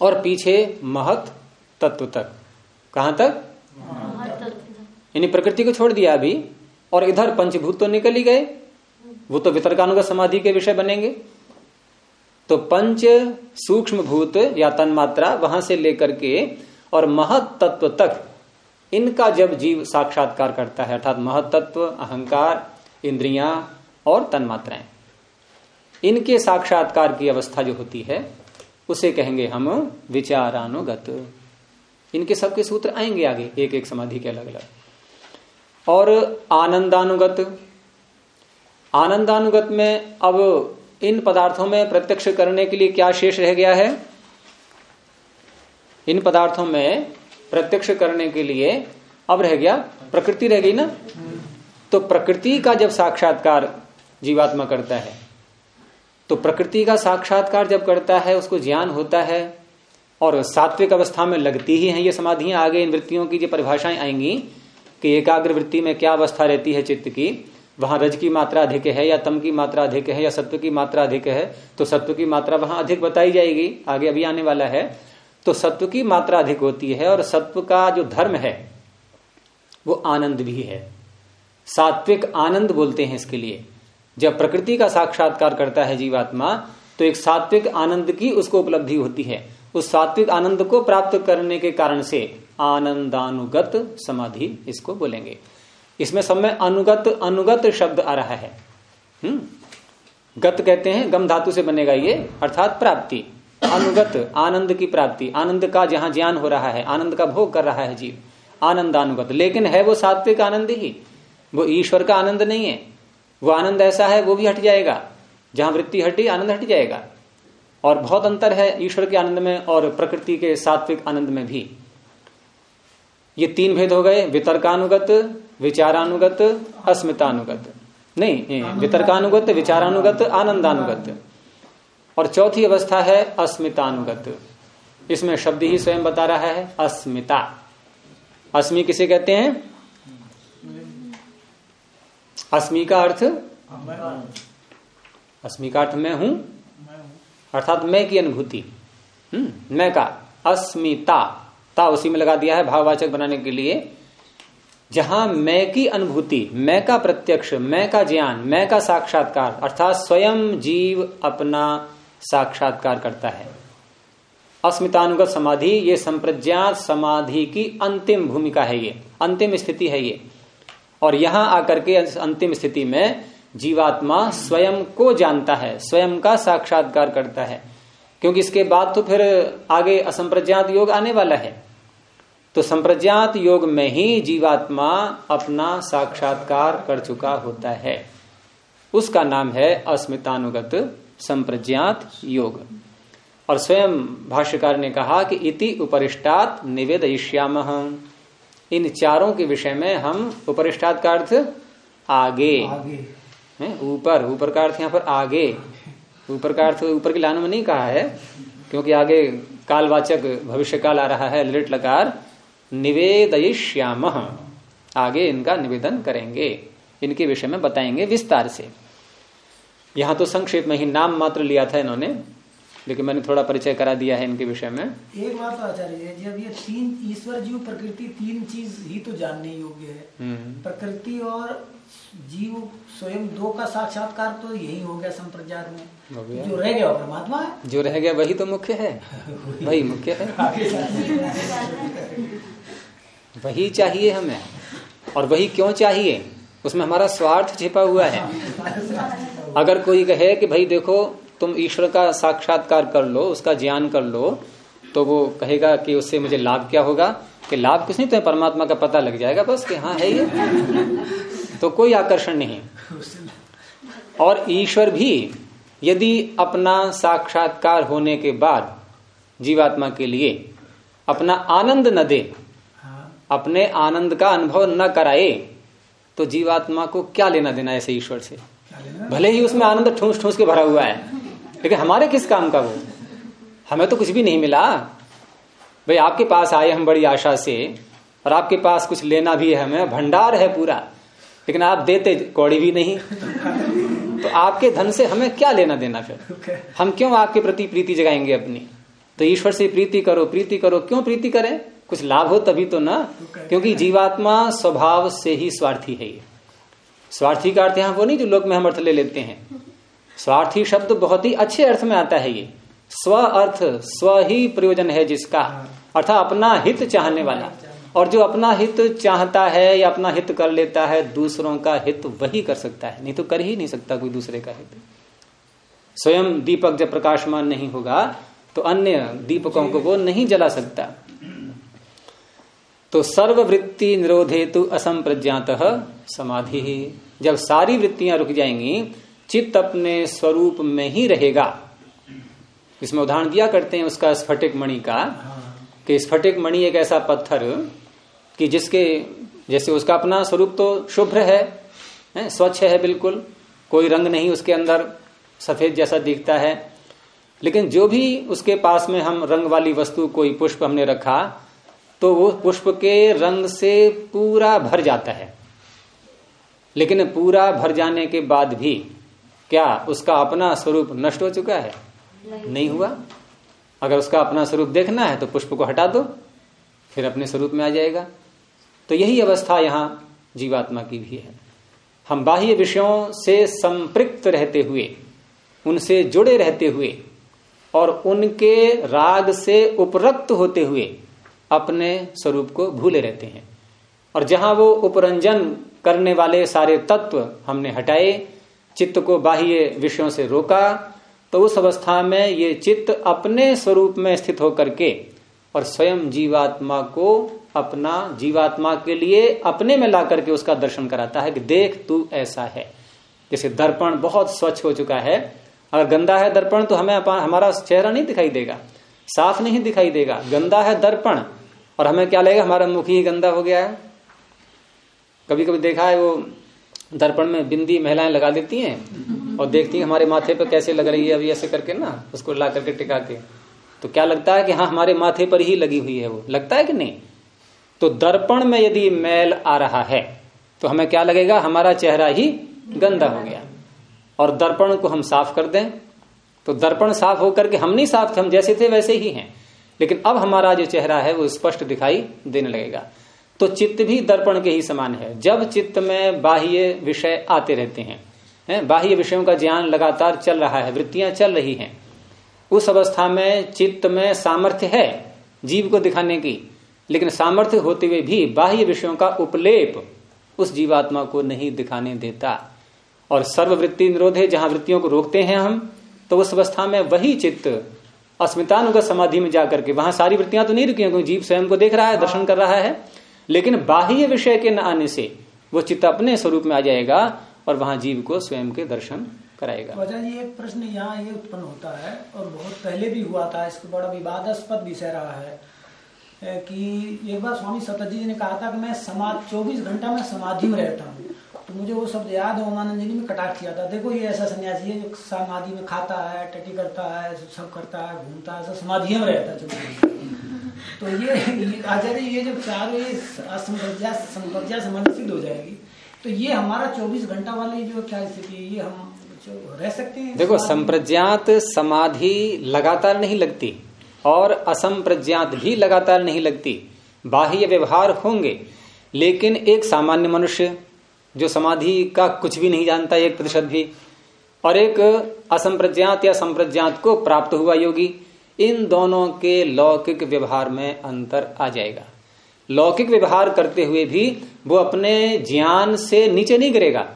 A: और पीछे महत तत्व तक। कहाँ तक? यानी प्रकृति को छोड़ दिया अभी, और इधर पंचभूत तो निकल ही गए। वो तो वितरकानुगत समाधि के विषय बनेंगे। तो पंच सूक्ष्म भूत या तन्मात्रा वहाँ से लेकर के और महत तत्व तक, इनका जब जीव साक्षात्कार करता है, अर्थात महतत्व अहंकार, इंद्रियाँ और तन्मात्राएँ। इनके साक्षात्कार की अवस्था जो होती है, उसे कहेंगे हम विचारानुगत। इनके सबके सूत्र आएँगे आगे एक एक समाधि के अलग अलग और आनंदानुगत। आनंदानुगत में अब इन पदार्थों में प्रत्यक्ष करने के लिए क्या शेष रह गया है? इन पदार्थों में प्रत्यक्ष करने के लिए अब रह गया प्रकृति रह गई ना? तो प्रकृति का जब साक्षात्कार जीवात्मा करता है तो प्रकृति का साक्षात्कार जब करता है, उसको ज्ञान होता है और सात्विक अवस्था में लगती ही है ये समाधियाँ आगे इन वृत्तियों की जो परिभाषाएँ आएँगी कि एकाग्र वृत्ति में क्या अवस्था रहती है चित्त की वहाँ रज की मात्रा अधिक है या तम की मात्रा अधिक है या सत्व की मात्रा अधिक है तो सत्व की मात्रा वहाँ अधिक बताई जाएगी, आगे अभी आने वाला है। तो सत्व की मात्रा अधिक होती है और सत्व का जो धर्म है, वो आनंद भी है। सात्विक आनंद बोलते हैं इसके लिए। जब प्रकृति का साक्षात्कार करता है जीवात्मा तो एक सात्विक आनंद की उसको उपलब्धि होती है। उस सात्विक आनंद को प्राप्त करने के कारण से आनंदानुगत समाधि इसको बोलेंगे। इसमें सब में अनुगत अनुगत शब्द आ रहा है। हम्म। गत कहते हैं, गम धातु से बनेगा ये, अर्थात प्राप्ति। अनुगत, आनंद की प्राप्ति। आनंद का जहाँ ज्ञान हो रहा है, आनंद का भोग कर रहा है जीव। आनंदानुगत। लेकिन है वो सात्विक आनंद ही। वो ईश्वर का आनंद नहीं है। वो आनंद ऐसा है, वो भी हट जाएगा। जहाँ वृत्ति हटी, आनंद हट जाएगा। और बहुत अंतर है ईश्वर के आनंद में और प्रकृति के सात्विक आनंद में भी। ये तीन भेद हो गए, वितर्कानुगत विचारानुगत अस्मितानुगत। नहीं वितर्कानुगत विचारानुगत आनंदानुगत। और चौथी अवस्था है अस्मितानुगत। इसमें शब्द ही स्वयं बता रहा है अस्मिता। अस्मि किसे कहते हैं? अस्मि का अर्थ? अस्मि का अर्थ मैं हूँ। अर्थात मैं की अनुभूति। हम्म, मैं का। अस्मिता। ता उसी में लगा दिया है भाववाचक बनाने के लिए। जहाँ मैं की अनुभूति, मैं का प्रत्यक्ष, मैं का ज्ञान, मैं का साक्षात्कार, अर्थात स्वयं जीव अपना साक्षात्कार करता है। अस्मितानुगत समाधि, ये संप्रज्ञात समाधि की अंतिम भूमिका है ये, अंतिम स्थिति है ये। और यहाँ आकर के अंतिम स्थिति में जीवात्मा स्वयं को जानता है, स्वयं का साक्षात्कार करता है। क्योंकि इसके बाद तो फिर आगे असंप्रज्ञात योग आने वाला है। तो संप्रज्ञात योग में ही जीवात्मा अपना साक्षात्कार कर चुका होता है। उसका नाम है अस्मितानुगत संप्रज्ञात योग। और स्वयं भाष्यकार ने कहा कि इति उपरिष्टात निवेदयिष्याम। इन चारों के विषय में हम उपरिष्टात का अर्थ आगे। ऊपर। ऊपर का अर्थ यहाँ पर आगे। ऊपर का अर्थ ऊपर की लाइन में नहीं कहा है क्योंकि आगे कालवाचक भविष्य काल आ रहा है लिट लकार। निवेदयिष्याम। आगे इनका निवेदन करेंगे। इनके विषय में बताएँगे विस्तार से। यहाँ तो संक्षेप में ही नाम मात्र लिया था इन्होंने लेकिन मैंने थोड़ा परिचय करा दिया है इनके विषय में।
B: एक बात तो आचार्य जब ये तीन ईश्वर जीव प्रकृति तीन चीज़ ही तो जानने योग्य है। हम्म। प्रकृति और जीव स्वयं दो का साक्षात्कार तो यही हो गया संप्रज्ञात में। जो रह गया परमात्मा है।
A: जो रह गया वही तो मुख्य है। *laughs* वही। मुख्य है। वही चाहिए हमें। और वही क्यों चाहिए? उसमें हमारा स्वार्थ छिपा हुआ है। अगर कोई कहे कि भाई देखो, तुम ईश्वर का साक्षात्कार कर लो, उसका ज्ञान कर लो तो वो कहेगा कि उससे मुझे लाभ क्या होगा? कि लाभ कुछ नहीं तो परमात्मा का पता लग जाएगा बस कि हाँ है ये। तो कोई आकर्षण नहीं। और ईश्वर भी, यदि अपना साक्षात्कार होने के बाद जीवात्मा के लिए अपना आनंद न दे। अपने आनंद का अनुभव न कराए तो जीवात्मा को क्या लेना देना ऐसे ईश्वर से? भले ही उसमें आनंद ठूस ठूस के भरा हुआ है, लेकिन हमारे किस काम का वो? हमें तो कुछ भी नहीं मिला। भाई, आपके पास आए हम बड़ी आशा से, और आपके पास कुछ लेना भी है हमें, भंडार है पूरा, लेकिन आप देते कौड़ी भी नहीं। तो आपके धन से हमें क्या लेना देना फिर? हम क्यों आपके प्रति प्रीति जगाएँगे अपनी? तो ईश्वर से प्रीति करो प्रीति करो, क्यों प्रीति करें? कुछ लाभ हो तभी तो ना? क्योंकि जीवात्मा स्वभाव से ही स्वार्थी है ये। स्वार्थी का अर्थ यहाँ वो नहीं जो लोग में हम अर्थ ले लेते हैं। स्वार्थी शब्द बहुत ही अच्छे अर्थ में आता है ये। स्व अर्थ स्व ही प्रयोजन है जिसका। अर्थात अपना हित चाहने वाला। और जो अपना हित चाहता है या अपना हित कर लेता है दूसरों का हित वही कर सकता है। नहीं तो कर ही नहीं सकता कोई दूसरे का हित। स्वयं दीपक जब प्रकाशमान नहीं होगा तो अन्य दीपकों को वो नहीं जला सकता। तो सर्व सर्ववृत्ति निरोधे तो असंप्रज्ञात समाधि जब सारी वृत्तियाँ रुक जाएँगी चित्त अपने स्वरूप में ही रहेगा। इसमें उदाहरण दिया करते हैं उसका स्फटिक मणि का कि स्फटिक मणि एक ऐसा पत्थर कि जिसके जैसे उसका अपना स्वरूप तो शुभ्र है, है स्वच्छ है बिल्कुल कोई रंग नहीं उसके अंदर सफ़ेद जैसा दिखता है। लेकिन जो भी उसके पास में हम रंग वाली वस्तु कोई पुष्प हमने रखा तो वो पुष्प के रंग से पूरा भर जाता है। लेकिन पूरा भर जाने के बाद भी क्या उसका अपना स्वरूप नष्ट हो चुका है? नहीं, नहीं हुआ। अगर उसका अपना स्वरूप देखना है तो पुष्प को हटा दो फिर अपने स्वरूप में आ जाएगा। तो यही अवस्था यहाँ जीवात्मा की भी है। हम बाह्य विषयों से संपृक्त रहते हुए उनसे जुड़े रहते हुए और उनके राग से उपरक्त होते हुए अपने स्वरूप को भूले रहते हैं। और जहाँ वो उपरंजन करने वाले सारे तत्व हमने हटाए, चित्त को बाह्य विषयों से रोका तो उस अवस्था में ये चित्त अपने स्वरूप में स्थित होकर के और स्वयं जीवात्मा को अपना जीवात्मा के लिए अपने में ला करके उसका दर्शन कराता है कि देख तू ऐसा है। जैसे दर्पण बहुत स्वच्छ हो चुका है। अगर गंदा है दर्पण तो हमें हमारा चेहरा नहीं दिखाई देगा। साफ़ नहीं दिखाई देगा। गंदा है दर्पण और हमें क्या लगेगा? हमारा मुख ही गंदा हो गया है। कभी कभी देखा है वो दर्पण में बिंदी महिलाएँ लगा देती हैं और देखती हैं हमारे माथे पर कैसे लग रही है अभी ऐसे करके ना, उसको ला करके टिका के। तो क्या लगता है कि हाँ हमारे माथे पर ही लगी हुई है वो? लगता है कि नहीं? तो दर्पण में यदि मैल आ रहा है तो हमें क्या लगेगा? हमारा चेहरा ही गंदा हो गया। और दर्पण को हम साफ़ कर दें। तो दर्पण साफ़ होकर के हम नहीं साफ़ थे, हम जैसे थे वैसे ही हैं। लेकिन अब हमारा जो चेहरा है, वो स्पष्ट दिखाई देने लगेगा तो चित्त भी दर्पण के ही समान है जब चित्त में बाह्य विषय आते रहते हैं, है? बाह्य विषयों का ज्ञान लगातार चल रहा है, वृत्तियाँ चल रही हैं, उस अवस्था में चित्त में सामर्थ्य है जीव को दिखाने की, लेकिन सामर्थ्य होते हुए भी बाह्य विषयों का उपलेप उस जीवात्मा को नहीं दिखाने देता और सर्ववृत्ति निरोध है, जहाँ वृत्तियों को रोकते हैं हम तो उस अवस्था में वही चित्त अस्मितानुगत समाधि में जाकर के वहाँ सारी वृत्तियाँ तो नहीं रुकी क्योंकि जीव स्वयं को देख रहा है दर्शन कर रहा है लेकिन बाह्य विषय के न आने से वो चित्त अपने स्वरूप में आ जाएगा और वहाँ जीव को स्वयं के दर्शन कराएगा।
B: जी एक प्रश्न यहाँ ये उत्पन्न होता है और बहुत पहले भी हुआ था इसको बड़ा विवादास्पद विषय रहा है कि एक बार स्वामी सतजी जी ने कहा था कि मैं समाज चौबीस घंटा में समाधि में रहता हूँ। तो मुझे वो शब्द याद है ओमानंद जी ने कटाक्ष किया था। देखो, ये ऐसा सन्यासी है जो समाधि में खाता है टटी करता है, सब करता है, घूमता है, सब समाधि में रहता है तो ये आचार्य, ये जो चारों, ये असंप्रज्ञा, संप्रज्ञा सिद्ध हो जाएगी। तो ये हमारा चौबीस घंटा वाली जो क्या स्थिति है, ये हम रह सकते हैं।
A: देखो, संप्रज्ञात समाधि लगातार नहीं लगती और असंप्रज्ञात भी लगातार नहीं लगती। बाह्य व्यवहार होंगे, लेकिन एक सामान्य मनुष्य जो समाधि का कुछ भी नहीं जानता, एक प्रतिशत भी। और एक असंप्रज्ञात या संप्रज्ञात को प्राप्त हुआ योगी। इन दोनों के लौकिक व्यवहार में अंतर आ जाएगा। लौकिक व्यवहार करते हुए भी वो अपने ज्ञान से नीचे नहीं गिरेगा।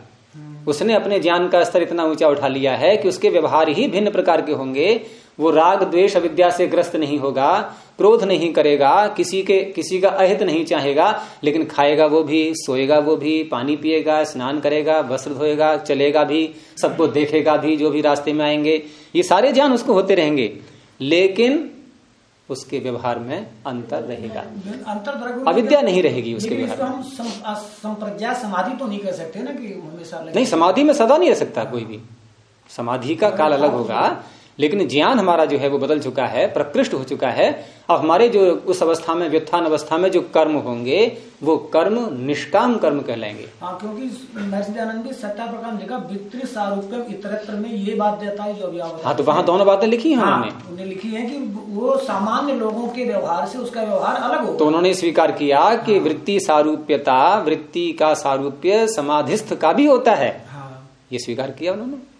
A: उसने अपने ज्ञान का स्तर इतना ऊँचा उठा लिया है कि उसके व्यवहार ही भिन्न प्रकार के होंगे। वो राग, द्वेष, अविद्या से ग्रस्त नहीं होगा। क्रोध नहीं करेगा किसी के किसी का अहित नहीं चाहेगा लेकिन खाएगा वो भी सोएगा वो भी पानी पिएगा स्नान करेगा वस्त्र धोएगा चलेगा भी सबको देखेगा भी जो भी रास्ते में आएँगे ये सारे ज्ञान उसको होते रहेंगे। लेकिन उसके व्यवहार में अंतर रहेगा।
B: अंतर
A: अविद्या नहीं रहेगी उसके व्यवहार
B: हम संप्रज्ञा समाधि तो नहीं कर सकते ना कि हमेशा
A: नहीं समाधि में सदा नहीं रह सकता कोई भी। समाधि का काल अलग होगा। लेकिन ज्ञान हमारा जो है वो बदल चुका है प्रकृष्ट हो चुका है। अब हमारे जो उस अवस्था में व्युत्थान अवस्था में जो कर्म होंगे वो कर्म निष्काम कर्म कहलाएँगे।
B: हाँ क्योंकि महर्षिदानंद सत्या प्रकार लिखा वितृ सारूप्यम इतरत्र में ये बात देता है जो अभी
A: हाँ तो वहाँ दोनों बातें लिखी है
B: हाँ, उन्होंने लिखी है कि वो सामान्य लोगों के व्यवहार से उसका व्यवहार अलग हो
A: तो उन्होंने स्वीकार किया कि वृत्ति सारूप्यता वृत्ति का सारूप्य समाधिस्थ का भी होता है। हाँ। ये स्वीकार किया उन्होंने।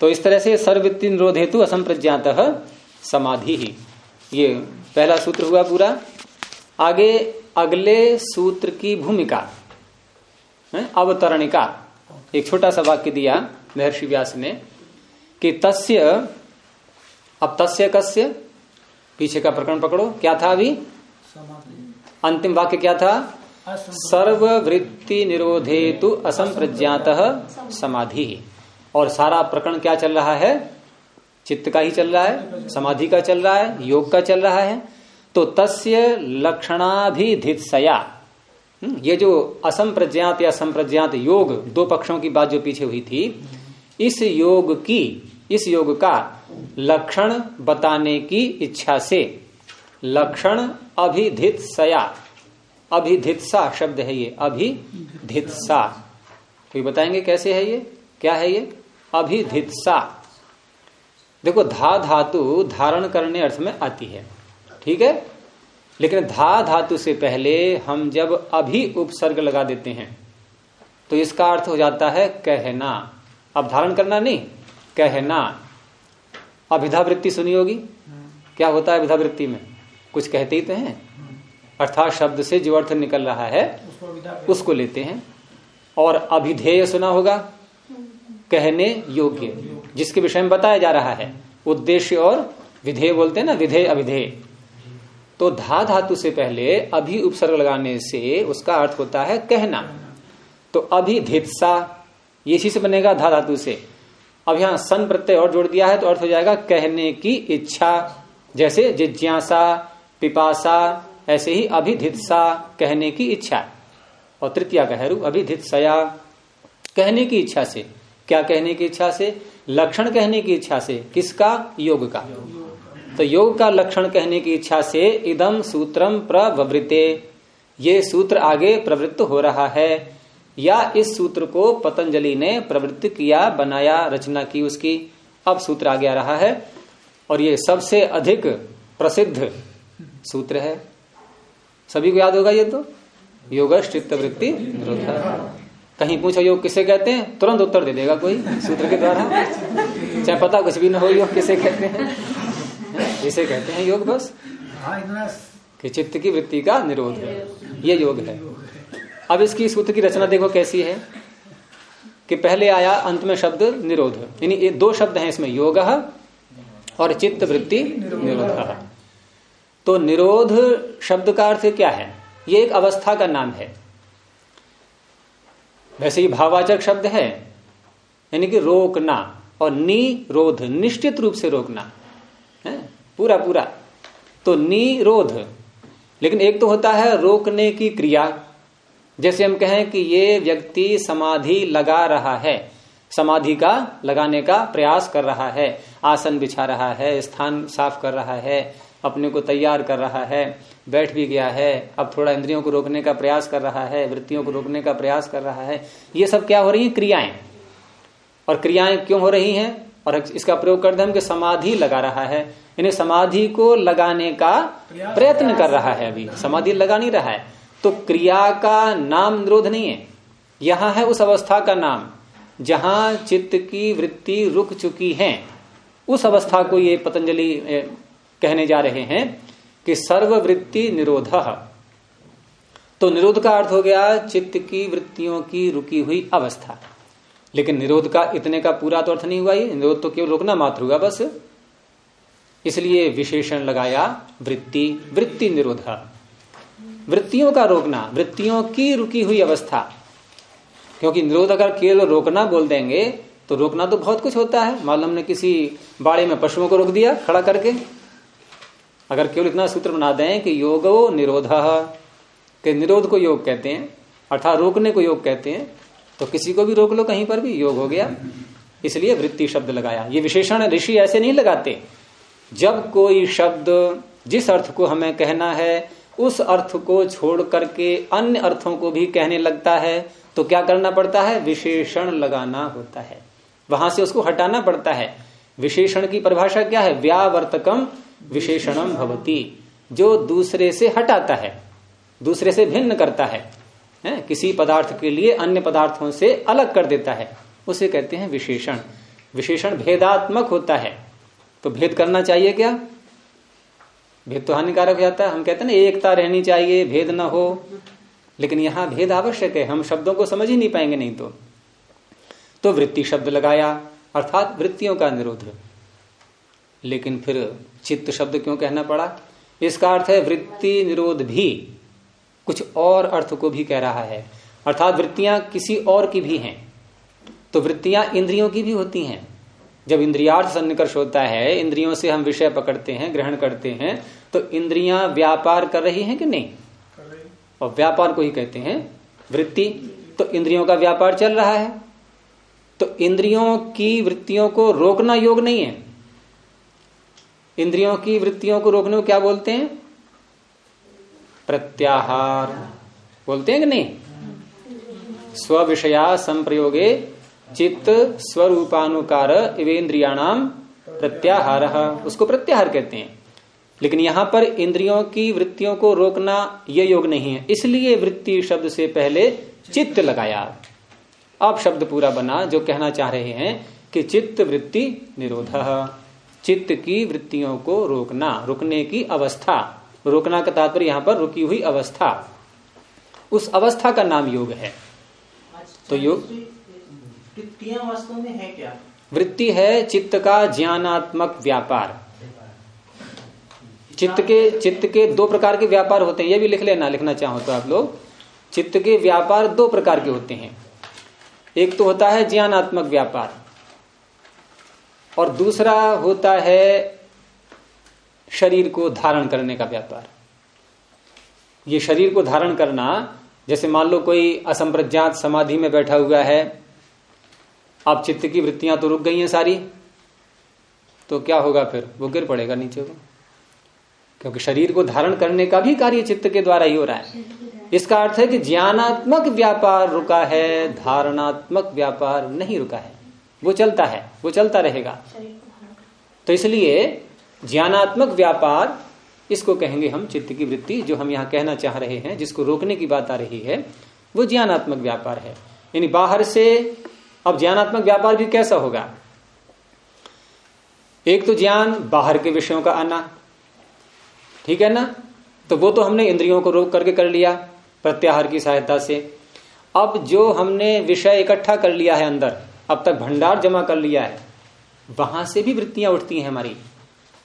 A: तो इस तरह से सर्ववृत्ति निरोध हेतु असंप्रज्ञात समाधि ही। ये पहला सूत्र हुआ पूरा। आगे अगले सूत्र की भूमिका अवतरणिका। एक छोटा सा वाक्य दिया महर्षि व्यास ने कि तस्य अब तस्य कस्य? पीछे का प्रकरण पकड़ो। क्या था अभी? अंतिम वाक्य क्या था? सर्ववृत्ति निरोधेतु असंप्रज्ञात समाधि और सारा प्रकरण क्या चल रहा है? चित्त का ही चल रहा है समाधि का चल रहा है योग का चल रहा है। तो तस्य लक्षणाभिधित्सया। हम्म, ये जो असंप्रज्ञात या संप्रज्ञात योग दो पक्षों की बात जो पीछे हुई थी इस योग की इस योग का लक्षण बताने की इच्छा से लक्षण अभिधित्सया। अभिधित्सा शब्द है ये अभिधित्सा। कोई बताएँगे कैसे है ये? क्या है ये? अभिधित्सा। देखो, धा धातु धारण करने अर्थ में आती है। ठीक है? लेकिन धा धातु से पहले हम जब अभी उपसर्ग लगा देते हैं तो इसका अर्थ हो जाता है कहना। अब धारण करना नहीं, कहना। अभिधा वृत्ति सुनी होगी? क्या होता है अभिधा वृत्ति में? कुछ कहते ही तो हैं। अर्थात शब्द से जो अर्थ निकल रहा है, उसको लेते हैं। और अभिधेय सुना होगा? कहने योग्य, जिसके विषय में बताया जा रहा है। उद्देश्य और विधेय बोलते हैं ना, विधेय अभिधेय तो धा धातु से पहले अभी उपसर्ग लगाने से उसका अर्थ होता है कहना। तो अभिधित्सा ये इसी से बनेगा धा धातु से। अब यहाँ सन प्रत्यय और जोड़ दिया है तो अर्थ हो जाएगा कहने की इच्छा। जैसे जिज्ञासा, पिपासा, ऐसे ही अभिधित्सा कहने की इच्छा। और तृतीया कहरू अभिधित्सया कहने की इच्छा से। क्या कहने की इच्छा से? लक्षण कहने की इच्छा से। किसका? योग का। तो योग का लक्षण कहने की इच्छा से इदम सूत्रम प्रवृत्ते ये सूत्र आगे प्रवृत्त हो रहा है। या इस सूत्र को पतंजलि ने प्रवृत्त किया, बनाया, रचना की उसकी। अब सूत्र आगे आ रहा है। और ये सबसे अधिक प्रसिद्ध सूत्र है। सभी को याद होगा ये तो? योग वृत्ति कहीं पूछो योग किसे कहते हैं? तुरंत उत्तर दे देगा कोई सूत्र के द्वारा। चाहे पता कुछ भी ना हो योग किसे कहते हैं? इसे कहते हैं योग बस। कि चित्त की वृत्ति का निरोध है। ये योग है। अब इसकी सूत्र की रचना देखो कैसी है। कि पहले आया अंत में शब्द निरोध। यानी ये दो शब्द हैं इसमें योग और चित्त वृत्ति निरोध। तो निरोध शब्द का अर्थ क्या है? ये एक अवस्था का नाम है। वैसे ही भाववाचक शब्द है। यानी कि रोकना और निरोध निश्चित रूप से रोकना। है? पूरा पूरा। तो निरोध लेकिन एक तो होता है रोकने की क्रिया। जैसे हम कहें कि ये व्यक्ति समाधि लगा रहा है। समाधि का लगाने का प्रयास कर रहा है। आसन बिछा रहा है, स्थान साफ़ कर रहा है। अपने को तैयार कर रहा है, बैठ भी गया है, अब थोड़ा इंद्रियों को रोकने का प्रयास कर रहा है, वृत्तियों को रोकने का प्रयास कर रहा है, ये सब क्या हो रही है? क्रियाएँ। और क्रियाएँ क्यों हो रही हैं? और इसका प्रयोग करते हम कि समाधि लगा रहा है। यानी समाधि को लगाने का प्रयत्न कर रहा है अभी। समाधि लगा नहीं रहा है। तो क्रिया का नाम निरोध नहीं है। यहाँ है उस अवस्था का नाम, जहाँ चित्त की वृत्ति रुक चुकी है। उस अवस्था को ये पतंजलि कहने जा रहे हैं कि सर्ववृत्ति निरोध। तो निरोध का अर्थ हो गया चित्त की वृत्तियों की रुकी हुई अवस्था। लेकिन निरोध का इतने का पूरा तो अर्थ नहीं हुआ ये। निरोध तो केवल रुकना मात्र हुआ बस। इसलिए विशेषण लगाया वृत्ति वृत्ति निरोध। वृत्तियों का रोकना, वृत्तियों की रुकी हुई अवस्था। क्योंकि निरोध अगर केवल रोकना बोल देंगे तो रोकना तो बहुत कुछ होता है। मालूम ने किसी बाड़े में पशुओं को रोक दिया, खड़ा करके। अगर केवल इतना सूत्र बना दें कि योगो निरोध, के निरोध को योग कहते हैं, अर्थात रोकने को योग कहते हैं तो किसी को भी रोक लो, कहीं पर भी, योग हो गया। इसलिए वृत्ति शब्द लगाया। ये विशेषण ऋषि ऐसे नहीं लगाते। जब कोई शब्द जिस अर्थ को हमें कहना है, उस अर्थ को छोड़ करके अन्य अर्थों को भी कहने लगता है तो क्या करना पड़ता है? विशेषण लगाना होता है। वहाँ से उसको हटाना पड़ता है। विशेषण की परिभाषा क्या है? व्यावर्तकम विशेषणम भवती। जो दूसरे से हटाता है दूसरे से भिन्न करता है, है? किसी पदार्थ के लिए अन्य पदार्थों से अलग कर देता है उसे कहते हैं विशेषण। विशेषण भेदात्मक होता है। तो भेद करना चाहिए क्या? भेद तो हानिकारक हो जाता है। हम कहते हैं ना एकता रहनी चाहिए भेद ना हो। लेकिन यहाँ भेद आवश्यक है। हम शब्दों को समझ ही नहीं पाएँगे नहीं तो। तो वृत्ति शब्द लगाया अर्थात वृत्तियों का निरोध। लेकिन फिर चित्त शब्द क्यों कहना पड़ा? इसका अर्थ है वृत्ति निरोध भी कुछ और अर्थ को भी कह रहा है। अर्थात वृत्तियाँ किसी और की भी हैं। तो वृत्तियाँ इंद्रियों की भी होती हैं। जब इंद्रियार्थ सन्निकर्ष होता है, इंद्रियों से हम विषय पकड़ते हैं, ग्रहण करते हैं तो इंद्रियाँ व्यापार कर रही हैं कि नहीं? और व्यापार को ही कहते हैं वृत्ति। तो इंद्रियों का व्यापार चल रहा है। तो इंद्रियों की वृत्तियों को रोकना योग नहीं है। इंद्रियों की वृत्तियों को रोकने को क्या बोलते हैं? प्रत्याहार। बोलते हैं कि नहीं? स्व विषया संप्रयोगे चित्त स्वरूपानुकार इवेन्द्रियाणाम प्रत्याहार। उसको प्रत्याहार कहते हैं। लेकिन यहाँ पर इंद्रियों की वृत्तियों को रोकना यह योग नहीं है। इसलिए वृत्ति शब्द से पहले चित्त लगाया। अब शब्द पूरा बना, जो कहना चाह रहे हैं कि चित्त वृत्ति निरोध। चित्त की वृत्तियों को रोकना रुकने की अवस्था। रोकना का तात्पर्य यहाँ पर रुकी हुई अवस्था। उस अवस्था का नाम योग है। तो योग
B: में है क्या?
A: वृत्ति है चित्त का ज्ञानात्मक व्यापार। चित्त के चित्त के दो प्रकार के व्यापार होते हैं। ये भी लिख लेना लिखना चाहो तो आप लोग। चित्त के व्यापार दो प्रकार के होते हैं। एक तो होता है ज्ञानात्मक व्यापार। और दूसरा होता है शरीर को धारण करने का व्यापार। ये शरीर को धारण करना, जैसे मान लो कोई असंप्रज्ञात समाधि में बैठा हुआ है, आप चित्त की वृत्तियाँ तो रुक गई हैं सारी तो क्या होगा फिर? वो गिर पड़ेगा नीचे को क्योंकि शरीर को धारण करने का भी कार्य चित्त के द्वारा ही हो रहा है। इसका अर्थ है कि ज्ञानात्मक व्यापार रुका है, धारणात्मक व्यापार नहीं रुका है। वो चलता है, वो चलता रहेगा। तो इसलिए ज्ञानात्मक व्यापार, इसको कहेंगे हम चित्त की वृत्ति, जो हम यहाँ कहना चाह रहे हैं, जिसको रोकने की बात आ रही है, वो ज्ञानात्मक व्यापार है। यानी बाहर से, अब ज्ञानात्मक व्यापार भी कैसा होगा? एक तो ज्ञान बाहर के विषयों का आना, ठीक है ना? तो वो तो हमने इंद्रियों को रोक करके कर लिया, प्रत्याहार की सहायता से। अब जो हमने विषय इकट्ठा कर लिया है अंदर अब तक भंडार जमा कर लिया है। वहाँ से भी वृत्तियाँ उठती हैं हमारी,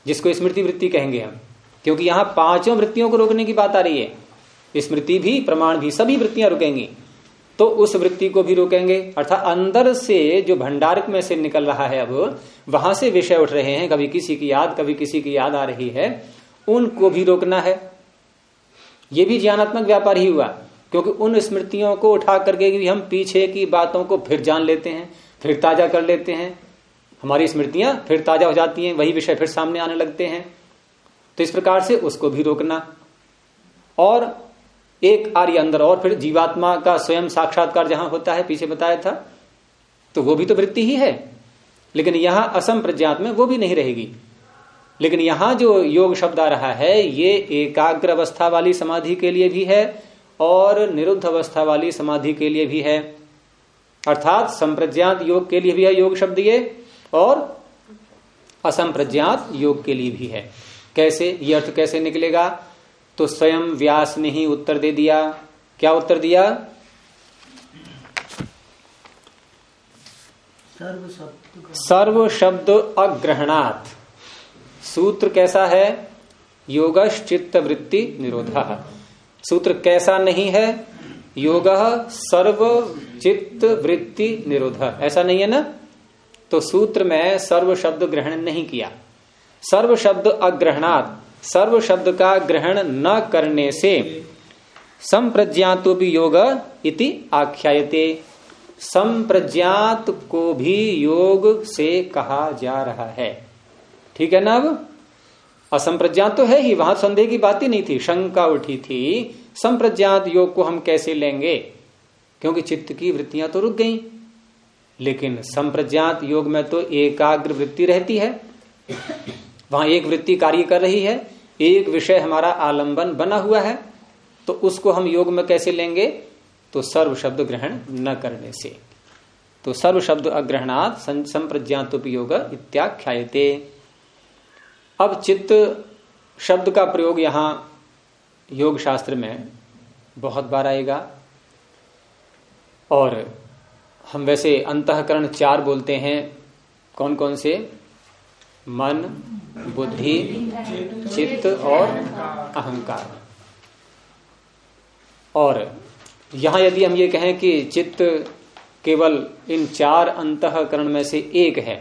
A: जिसको स्मृति वृत्ति कहेंगे हम, क्योंकि यहाँ पाँचों वृत्तियों को रोकने की बात आ रही है। स्मृति भी, प्रमाण भी, सभी वृत्तियाँ रुकेंगी। तो उस वृत्ति को भी रोकेंगे, अर्थात अंदर से जो भंडारक में से निकल रहा है अब, वहाँ से विषय उठ रहे हैं, कभी किसी की याद, कभी किसी की याद आ रही है, उनको भी रोकना है। ये भी ज्ञानात्मक व्यापार ही हुआ, क्योंकि उन स्मृतियों को उठा करके भी हम पीछे की बातों को फिर जान लेते हैं फिर ताज़ा कर लेते हैं। हमारी स्मृतियाँ फिर ताज़ा हो जाती हैं, वही विषय फिर सामने आने लगते हैं। तो इस प्रकार से उसको भी रोकना। और एक आर्य अंदर और फिर जीवात्मा का स्वयं साक्षात्कार जहाँ होता है, पीछे बताया था तो वो भी तो वृत्ति ही है। लेकिन यहाँ असम प्रज्ञात में वो भी नहीं रहेगी। लेकिन यहाँ जो योग शब्द आ रहा है, ये एकाग्र अवस्था वाली समाधि के लिए भी है और निरुद्ध अवस्था वाली समाधि के लिए भी है। अर्थात संप्रज्ञात योग के लिए भी है योग शब्द ये, और असंप्रज्ञात योग के लिए भी है। कैसे? ये अर्थ कैसे निकलेगा? तो स्वयं व्यास ने ही उत्तर दे दिया। क्या उत्तर दिया? सर्व शब्द अग्रहणात्। सूत्र कैसा है? योग चित्त वृत्ति निरोधा। सूत्र कैसा नहीं है? योग सर्व चित्त वृत्ति निरोध। ऐसा नहीं है ना? तो सूत्र में सर्व शब्द ग्रहण नहीं किया। सर्व शब्द अग्रहणात। सर्व शब्द का ग्रहण न करने से संप्रज्ञातो भी योग इति आख्यायते। संप्रज्ञात को भी योग से कहा जा रहा है। ठीक है ना अब? असंप्रज्ञात तो है ही, वहाँ संदेह की बात ही नहीं थी। शंका उठी थी संप्रज्ञात योग को हम कैसे लेंगे? क्योंकि चित्त की वृत्तियाँ तो रुक गई। लेकिन संप्रज्ञात योग में तो एकाग्र वृत्ति रहती है। वहाँ एक वृत्ति कार्य कर रही है। एक विषय हमारा आलंबन बना हुआ है। तो उसको हम योग में कैसे लेंगे? तो सर्व शब्द ग्रहण न करने से। तो सर्व शब्द अग्रहणात संप्रज्ञात उपयोग इत्याख्यायते। अब चित्त शब्द का प्रयोग यहाँ योग शास्त्र में बहुत बार आएगा। और हम वैसे अंतकरण चार बोलते हैं। कौन कौन से? मन, बुद्धि, चित्त और अहंकार। और यहाँ यदि हम ये कहें कि चित्त केवल इन चार अंतकरण में से एक है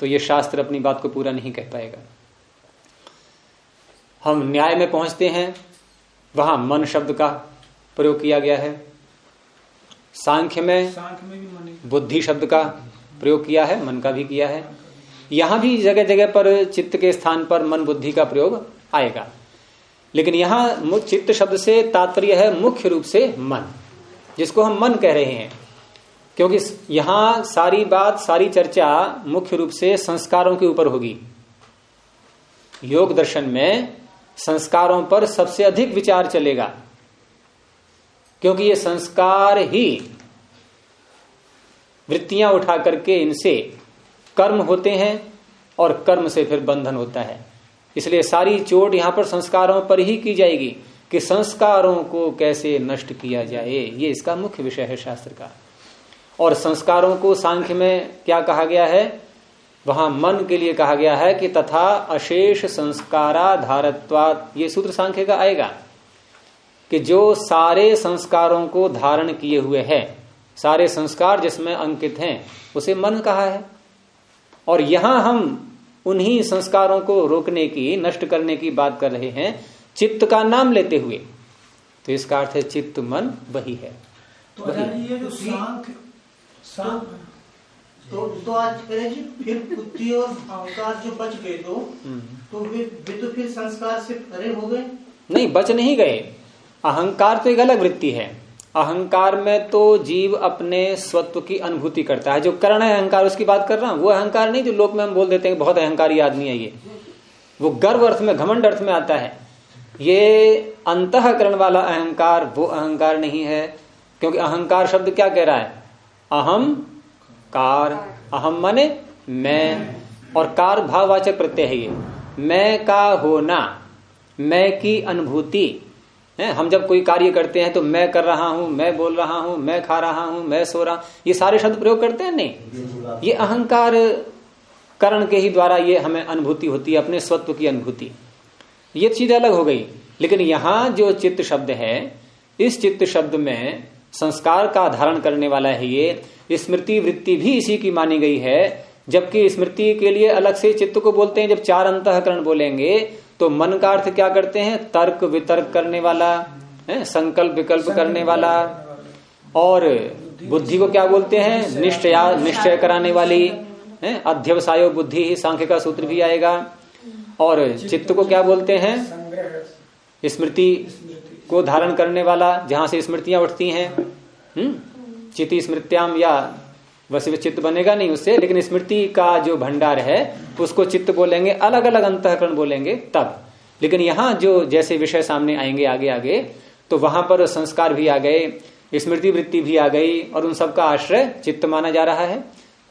A: तो ये शास्त्र अपनी बात को पूरा नहीं कह पाएगा। हम न्याय में पहुँचते हैं वहाँ मन शब्द का प्रयोग किया गया है। सांख्य में, में बुद्धि शब्द का प्रयोग किया है मन का भी किया है। यहाँ भी जगह जगह पर चित्त के स्थान पर मन बुद्धि का प्रयोग आएगा। लेकिन यहाँ चित्त शब्द से तात्पर्य है मुख्य रूप से मन जिसको हम मन कह रहे हैं। क्योंकि यहाँ सारी बात सारी चर्चा मुख्य रूप से संस्कारों के ऊपर होगी। योग दर्शन में संस्कारों पर सबसे अधिक विचार चलेगा। क्योंकि ये संस्कार ही वृत्तियाँ उठा करके इनसे कर्म होते हैं और कर्म से फिर बंधन होता है। इसलिए सारी चोट यहाँ पर संस्कारों पर ही की जाएगी कि संस्कारों को कैसे नष्ट किया जाए, ये इसका मुख्य विषय है शास्त्र का। और संस्कारों को सांख्य में क्या कहा गया है? वहाँ मन के लिए कहा गया है कि तथा अशेष संस्काराधारत्वात। ये सूत्र सांख्य का आएगा कि जो सारे संस्कारों को धारण किए हुए है सारे संस्कार जिसमें अंकित हैं उसे मन कहा है। और यहाँ हम उन्हीं संस्कारों को रोकने की नष्ट करने की बात कर रहे हैं चित्त का नाम लेते हुए। तो इसका अर्थ है चित्त मन वही है।
B: तो ये जो सांख्य
C: तो तो आज करें जी फिर बुद्धि और अहंकार जो बच गए तो। तो फिर वे तो फिर संस्कार से परे हो गए?
A: नहीं बच नहीं गए। अहंकार तो एक अलग वृत्ति है। अहंकार में तो जीव अपने स्वत्व की अनुभूति करता है। जो करण है अहंकार उसकी बात कर रहा हूँ। वो अहंकार नहीं जो लोक में हम बोल देते हैं बहुत अहंकारी आदमी है ये। वो गर्व अर्थ में घमंड अर्थ में आता है। ये अंतकरण वाला अहंकार वो अहंकार नहीं है। क्योंकि अहंकार शब्द क्या कह रहा है? अहम कार। अहम माने मैं। और कार भाववाचक प्रत्यय है ये। मैं का होना, मैं की अनुभूति। है, हम जब कोई कार्य करते हैं तो मैं कर रहा हूँ, मैं बोल रहा हूँ, मैं खा रहा हूँ, मैं सो रहा ये सारे शब्द प्रयोग करते हैं? नहीं। ये अहंकार करण के ही द्वारा ये हमें अनुभूति होती है, अपने स्वत्व की अनुभूति। ये चीज़ अलग हो गई। लेकिन यहाँ जो चित्त शब्द है, इस चित्त शब्द में संस्कार का धारण करने वाला है ये। स्मृति वृत्ति भी इसी की मानी गई है जबकि स्मृति के लिए अलग से चित्त को बोलते हैं जब चार अंतकरण बोलेंगे तो मन का अर्थ क्या करते हैं? तर्क वितर्क करने वाला है संकल्प विकल्प करने वाला। और बुद्धि को क्या बोलते हैं? निश्चय निश्चय कराने वाली। है अध्यवसायो बुद्धि ही सांख्य का सूत्र भी आएगा। और चित्त को क्या बोलते हैं? स्मृति। को धारण करने वाला जहाँ से स्मृतियाँ उठती हैं हम्म? चिति स्मृत्याम या वैसे चित्त बनेगा नहीं उससे, लेकिन स्मृति का जो भंडार है, उसको चित्त बोलेंगे अलग अलग अंतकरण बोलेंगे तब। लेकिन यहाँ जो जैसे विषय सामने आएँगे आगे आगे तो वहाँ पर संस्कार भी आ गए, स्मृति वृत्ति भी आ गई, और उन सबका आश्रय चित्त माना जा रहा है।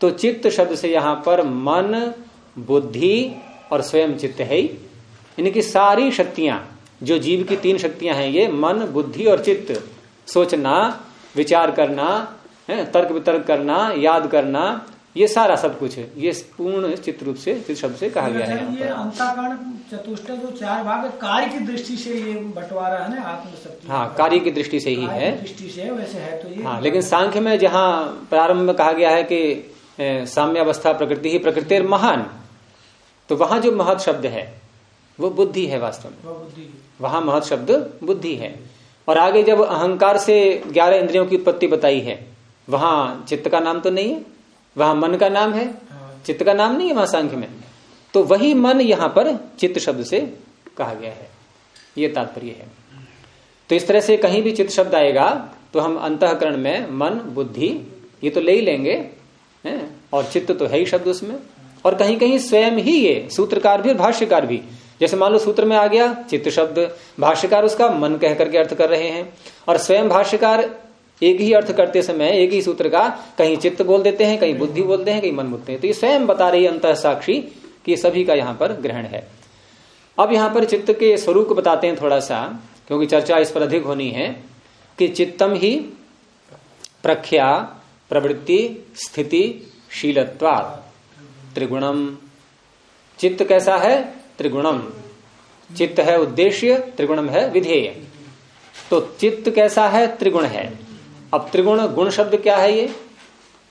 A: तो चित्त शब्द से यहाँ पर मन, बुद्धि और स्वयं चित्त है ही। इनकी सारी शक्तियाँ जो जीव की तीन शक्तियाँ हैं ये मन बुद्धि और चित्त। सोचना विचार करना है तर्क वितर्क करना याद करना ये सारा सब कुछ है। ये पूर्ण चित्र रूप से चित्र शब्द से कहा गया है
B: ये अंताकरण चतुष्ट जो चार भाग कार्य की दृष्टि से ये बंटवारा है ना आत्मशक्ति।
A: हाँ कार्य की दृष्टि से ही है।
B: दृष्टि से वैसे है तो ये।
A: हाँ लेकिन सांख्य में जहाँ प्रारंभ में कहा गया है कि साम्यावस्था प्रकृति ही प्रकृति महान। तो वहाँ जो महत शब्द है वो बुद्धि है वास्तव में। वहाँ महत शब्द बुद्धि है। और आगे जब अहंकार से ग्यारह इंद्रियों की उत्पत्ति बताई है वहाँ चित्त का नाम तो नहीं है वहाँ मन का नाम है चित्त का नाम नहीं है वहाँ सांख्य में। तो वही मन यहाँ पर चित्त शब्द से कहा गया है। ये तात्पर्य है। तो इस तरह से कहीं भी चित्त शब्द आएगा तो हम अंतकरण में मन बुद्धि ये तो ले ही लेंगे है? और चित्त तो है ही शब्द उसमें। और कहीं कहीं स्वयं ही ये सूत्रकार भी और भाष्यकार भी जैसे मान लो सूत्र में आ गया, चित्त शब्द, भाष्यकार उसका मन कह करके अर्थ कर रहे हैं। और स्वयं भाष्यकार एक ही अर्थ करते समय, एक ही सूत्र का कहीं चित्त बोल देते हैं, कहीं बुद्धि बोलते हैं, कहीं मन बोलते हैं। तो ये स्वयं बता रही अंत साक्षी कि सभी का यहाँ पर ग्रहण है। अब यहाँ पर चित्त के स्वरूप बताते हैं थोड़ा सा क्योंकि चर्चा इस पर अधिक होनी है, कि चित्तम ही प्रख्या, प्रवृत्ति, स्थिति शीलत्वा त्रिगुणम। चित्त कैसा है? त्रिगुणम। चित्त है उद्देश्य, त्रिगुणम है विधेय। तो चित्त कैसा है? त्रिगुण है। अब त्रिगुण, गुण शब्द क्या है ये?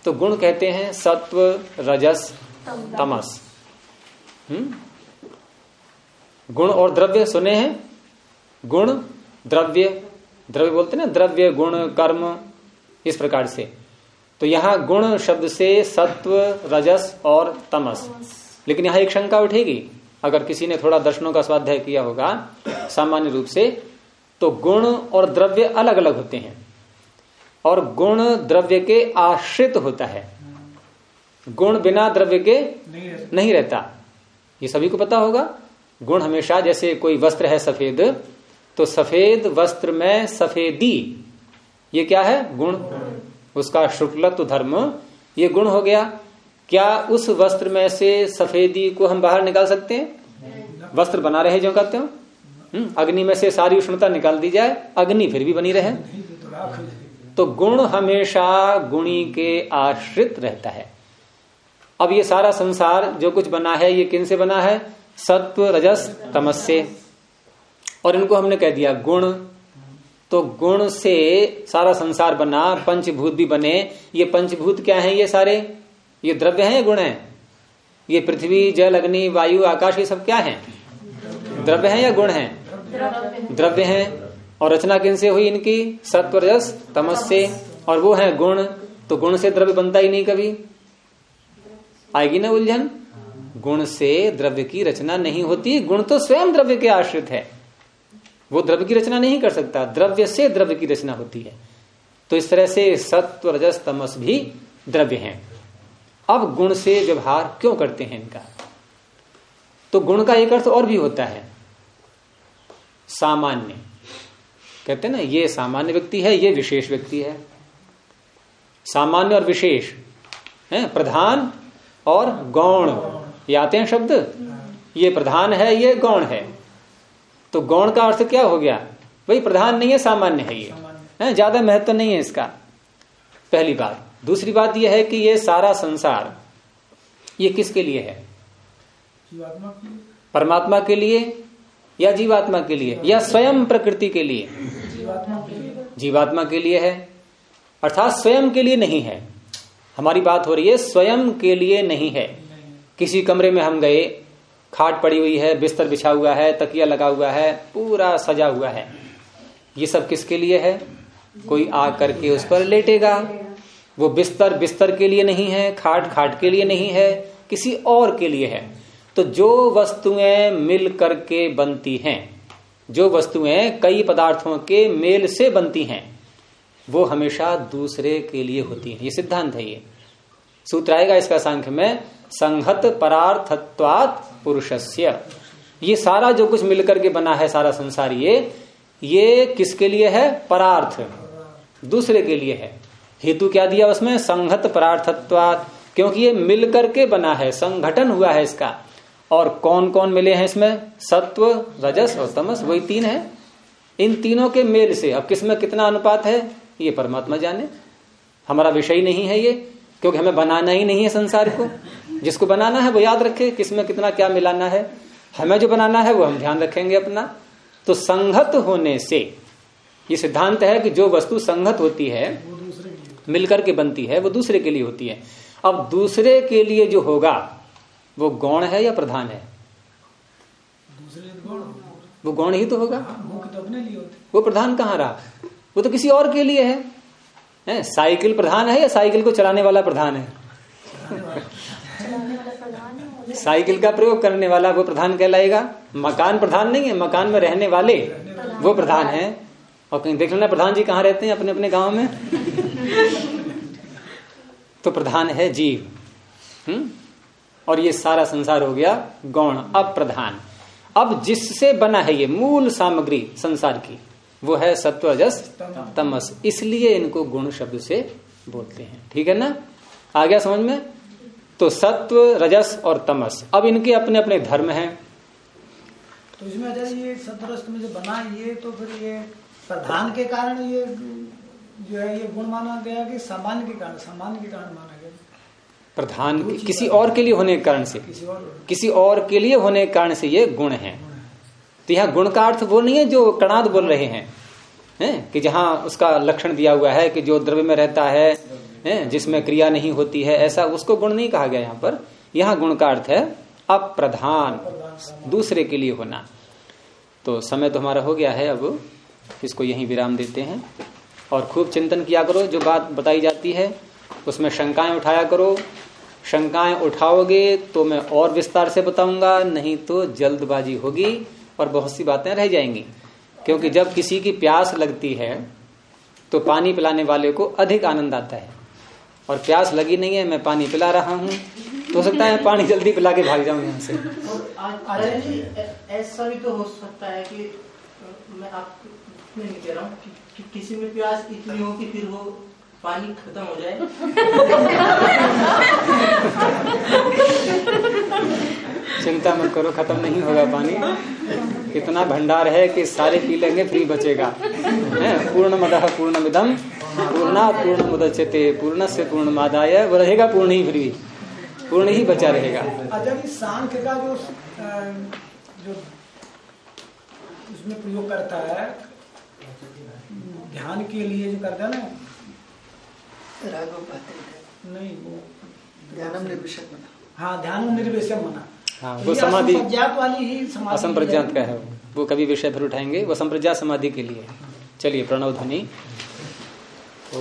A: तो गुण कहते हैं सत्व, रजस, तमस। हम्म? गुण और द्रव्य सुने हैं? गुण, द्रव्य। द्रव्य बोलते ना? द्रव्य, गुण, कर्म, इस प्रकार से। तो यहाँ गुण शब्द से सत्व, रजस और तमस। लेकिन यहाँ एक शंका उठेगी। अगर किसी ने थोड़ा दर्शनों का स्वाध्याय किया होगा सामान्य रूप से तो गुण और द्रव्य अलग अलग होते हैं। और गुण द्रव्य के आश्रित होता है। गुण बिना द्रव्य के नहीं रहता। ये सभी को पता होगा। गुण हमेशा जैसे कोई वस्त्र है सफ़ेद तो सफ़ेद वस्त्र में सफेदी ये क्या है? गुण। उसका शुक्लत्व धर्म ये गुण हो गया। क्या उस वस्त्र में से सफेदी को हम बाहर निकाल सकते हैं? वस्त्र बना रहे जो कहते हो? हम्म, अग्नि में से सारी उष्णता निकाल दी जाए अग्नि फिर भी बनी रहे। तो गुण हमेशा गुणी के आश्रित रहता है। अब ये सारा संसार जो कुछ बना है ये किन से बना है? सत्व रजस तमस से। और इनको हमने कह दिया गुण। तो गुण से सारा संसार बना पंचभूत भी बने। ये पंचभूत क्या है ये सारे? ये द्रव्य हैं गुण है? ये पृथ्वी, जल, अग्नि, वायु, आकाश, ये सब क्या है? द्रव्य है या गुण है? द्रव्य है। और रचना किन से हुई इनकी? सत्व तमस से। और वो है गुण। तो गुण से द्रव्य बनता ही नहीं कभी। आएगी ना उलझन? गुण से द्रव्य की रचना नहीं होती। गुण तो स्वयं द्रव्य के आश्रित है। वो द्रव्य की रचना नहीं कर सकता। द्रव्य से द्रव्य की रचना होती है। तो इस तरह से सत्व रजस तमस भी द्रव्य हैं। अब गुण से व्यवहार क्यों करते हैं इनका? तो गुण का एक अर्थ और भी होता है। सामान्य। कहते हैं ना, ये सामान्य व्यक्ति है, ये विशेष व्यक्ति है। सामान्य और विशेष, है, प्रधान और गौण। ये आते हैं शब्द? ये प्रधान है, ये गौण है। तो गौण का अर्थ क्या हो गया? भाई प्रधान नहीं है, सामान्य है ये। है, ज़्यादा महत्व नहीं है इसका। पहली बात। दूसरी बात यह है कि ये सारा संसार ये किसके लिए है? परमात्मा के लिए या जीवात्मा के लिए? या स्वयं प्रकृति के लिए? जीवात्मा के लिए। है। अर्थात स्वयं के लिए नहीं है। हमारी बात हो रही है स्वयं के लिए नहीं है। किसी कमरे में हम गए खाट पड़ी हुई है बिस्तर बिछा हुआ है तकिया लगा हुआ है पूरा सजा हुआ है। ये सब किसके लिए है? कोई आ करके उस पर लेटेगा। वो बिस्तर बिस्तर के लिए नहीं है, खाट खाट के लिए नहीं है, किसी और के लिए है। तो जो वस्तुएँ मिल करके बनती हैं, जो वस्तुएँ कई पदार्थों के मेल से बनती हैं, वो हमेशा दूसरे के लिए होती हैं। ये सिद्धांत है ये। सूत्र आएगा इसका सांख्य में संहत परार्थत्वात पुरुषस्य। ये सारा जो कुछ मिलकर के बना है, सारा संसार ये ये किसके लिए है? परार्थ। दूसरे के लिए है। हेतु क्या दिया उसमें? संघत परार्थत्वात। क्योंकि ये मिलकर के बना है संगठन हुआ है इसका। और कौन कौन मिले हैं इसमें? सत्व, रजस और तमस, वही तीन है। इन तीनों के मेल से, अब किसमें कितना अनुपात है? ये परमात्मा जाने। हमारा विषय नहीं है ये, क्योंकि हमें बनाना ही नहीं है संसार को। जिसको बनाना है, वो याद रखे किसमें कितना क्या मिलाना है। हमें जो बनाना है, वो हम ध्यान रखेंगे अपना। तो संगत होने से, ये सिद्धांत है कि जो वस्तु संगत होती है मिलकर के बनती है वो दूसरे के लिए होती है। अब दूसरे के लिए जो होगा वो गौण है या प्रधान है? वो गौण ही तो होगा। तो अपने लिए होते। वो प्रधान कहाँ रहा? वो तो किसी और के लिए है, है? साइकिल प्रधान है या साइकिल को चलाने वाला प्रधान है? साइकिल का प्रयोग करने वाला वो प्रधान कहलाएगा। मकान प्रधान नहीं है मकान में रहने वाले वो प्रधान है। और कहीं देख लेना प्रधान जी कहाँ रहते हैं अपने अपने गाँव में? *laughs* तो प्रधान है जीव। हम्म? और ये सारा संसार हो गया गौण अब प्रधान अब जिससे बना है ये मूल सामग्री संसार की, वो है सत्वजस तमस। इसलिए इनको गुण शब्द से बोलते हैं। ठीक है ना? आ गया समझ में? तो सत्व, रजस और तमस। अब इनके अपने अपने धर्म हैं।
B: तो इसमें ये में जो बना ये तो फिर ये प्रधान के कारण ये जो है ये गुण माना गया कि सामान्य के कारण सामान्य के कारण माना गया।
A: प्रधान किसी और के लिए होने के कारण से। किसी और किसी और के लिए होने के कारण से ये गुण है। तो यहाँ गुण का अर्थ वो नहीं है जो कणाद बोल रहे हैं। है? कि जहाँ उसका लक्षण दिया हुआ है कि जो द्रव्य में रहता है है? जिसमें क्रिया नहीं होती है ऐसा उसको गुण नहीं कहा गया यहाँ पर। यहाँ गुण का अर्थ है अप्रधान दूसरे के लिए होना। तो समय तो हमारा हो गया है अब। इसको यहीं विराम देते हैं। और खूब चिंतन किया करो, जो बात बताई जाती है, उसमें शंकाएँ उठाया करो। शंकाएँ उठाओगे तो मैं और विस्तार से बताऊँगा, नहीं तो जल्दबाजी होगी और बहुत सी बातें रह जाएँगी। क्योंकि जब किसी की प्यास लगती है तो पानी पिलाने वाले को अधिक आनंद आता है। और प्यास लगी नहीं है, मैं पानी पिला रहा हूँ। तो हो सकता है पानी जल्दी पिला के भाग जाऊँ यहाँ से।
C: ऐसा भी तो हो सकता है कि, मैं आप कि, किसी में प्यास इतनी हो कि फिर वो पानी खत्म हो जाए।
A: चिंता मत करो खत्म नहीं होगा पानी। इतना भंडार है कि सारे पी लेंगे फ्री बचेगा। पूर्ण मद पूर्ण मिदम पूर्णा पूर्ण मुदचते पूर्ण से पूर्ण मादाय वो रहेगा पूर्ण ही फ्री पूर्ण ही बचा रहेगा।
B: अच्छा सांख्य का जो जो उसमें प्रयोग करता है ध्यान के लिए जो करता है ना नहीं वो ध्यान निर्विशक मना। हाँ ध्यान निर्विशक मना।
A: हाँ वो समाधि
B: वाली ही
A: असंप्रज्ञात का है वो। कभी विषय फिर उठाएँगे वो संप्रज्ञात समाधि के लिए चलिए प्रणव ध्वनि। ओ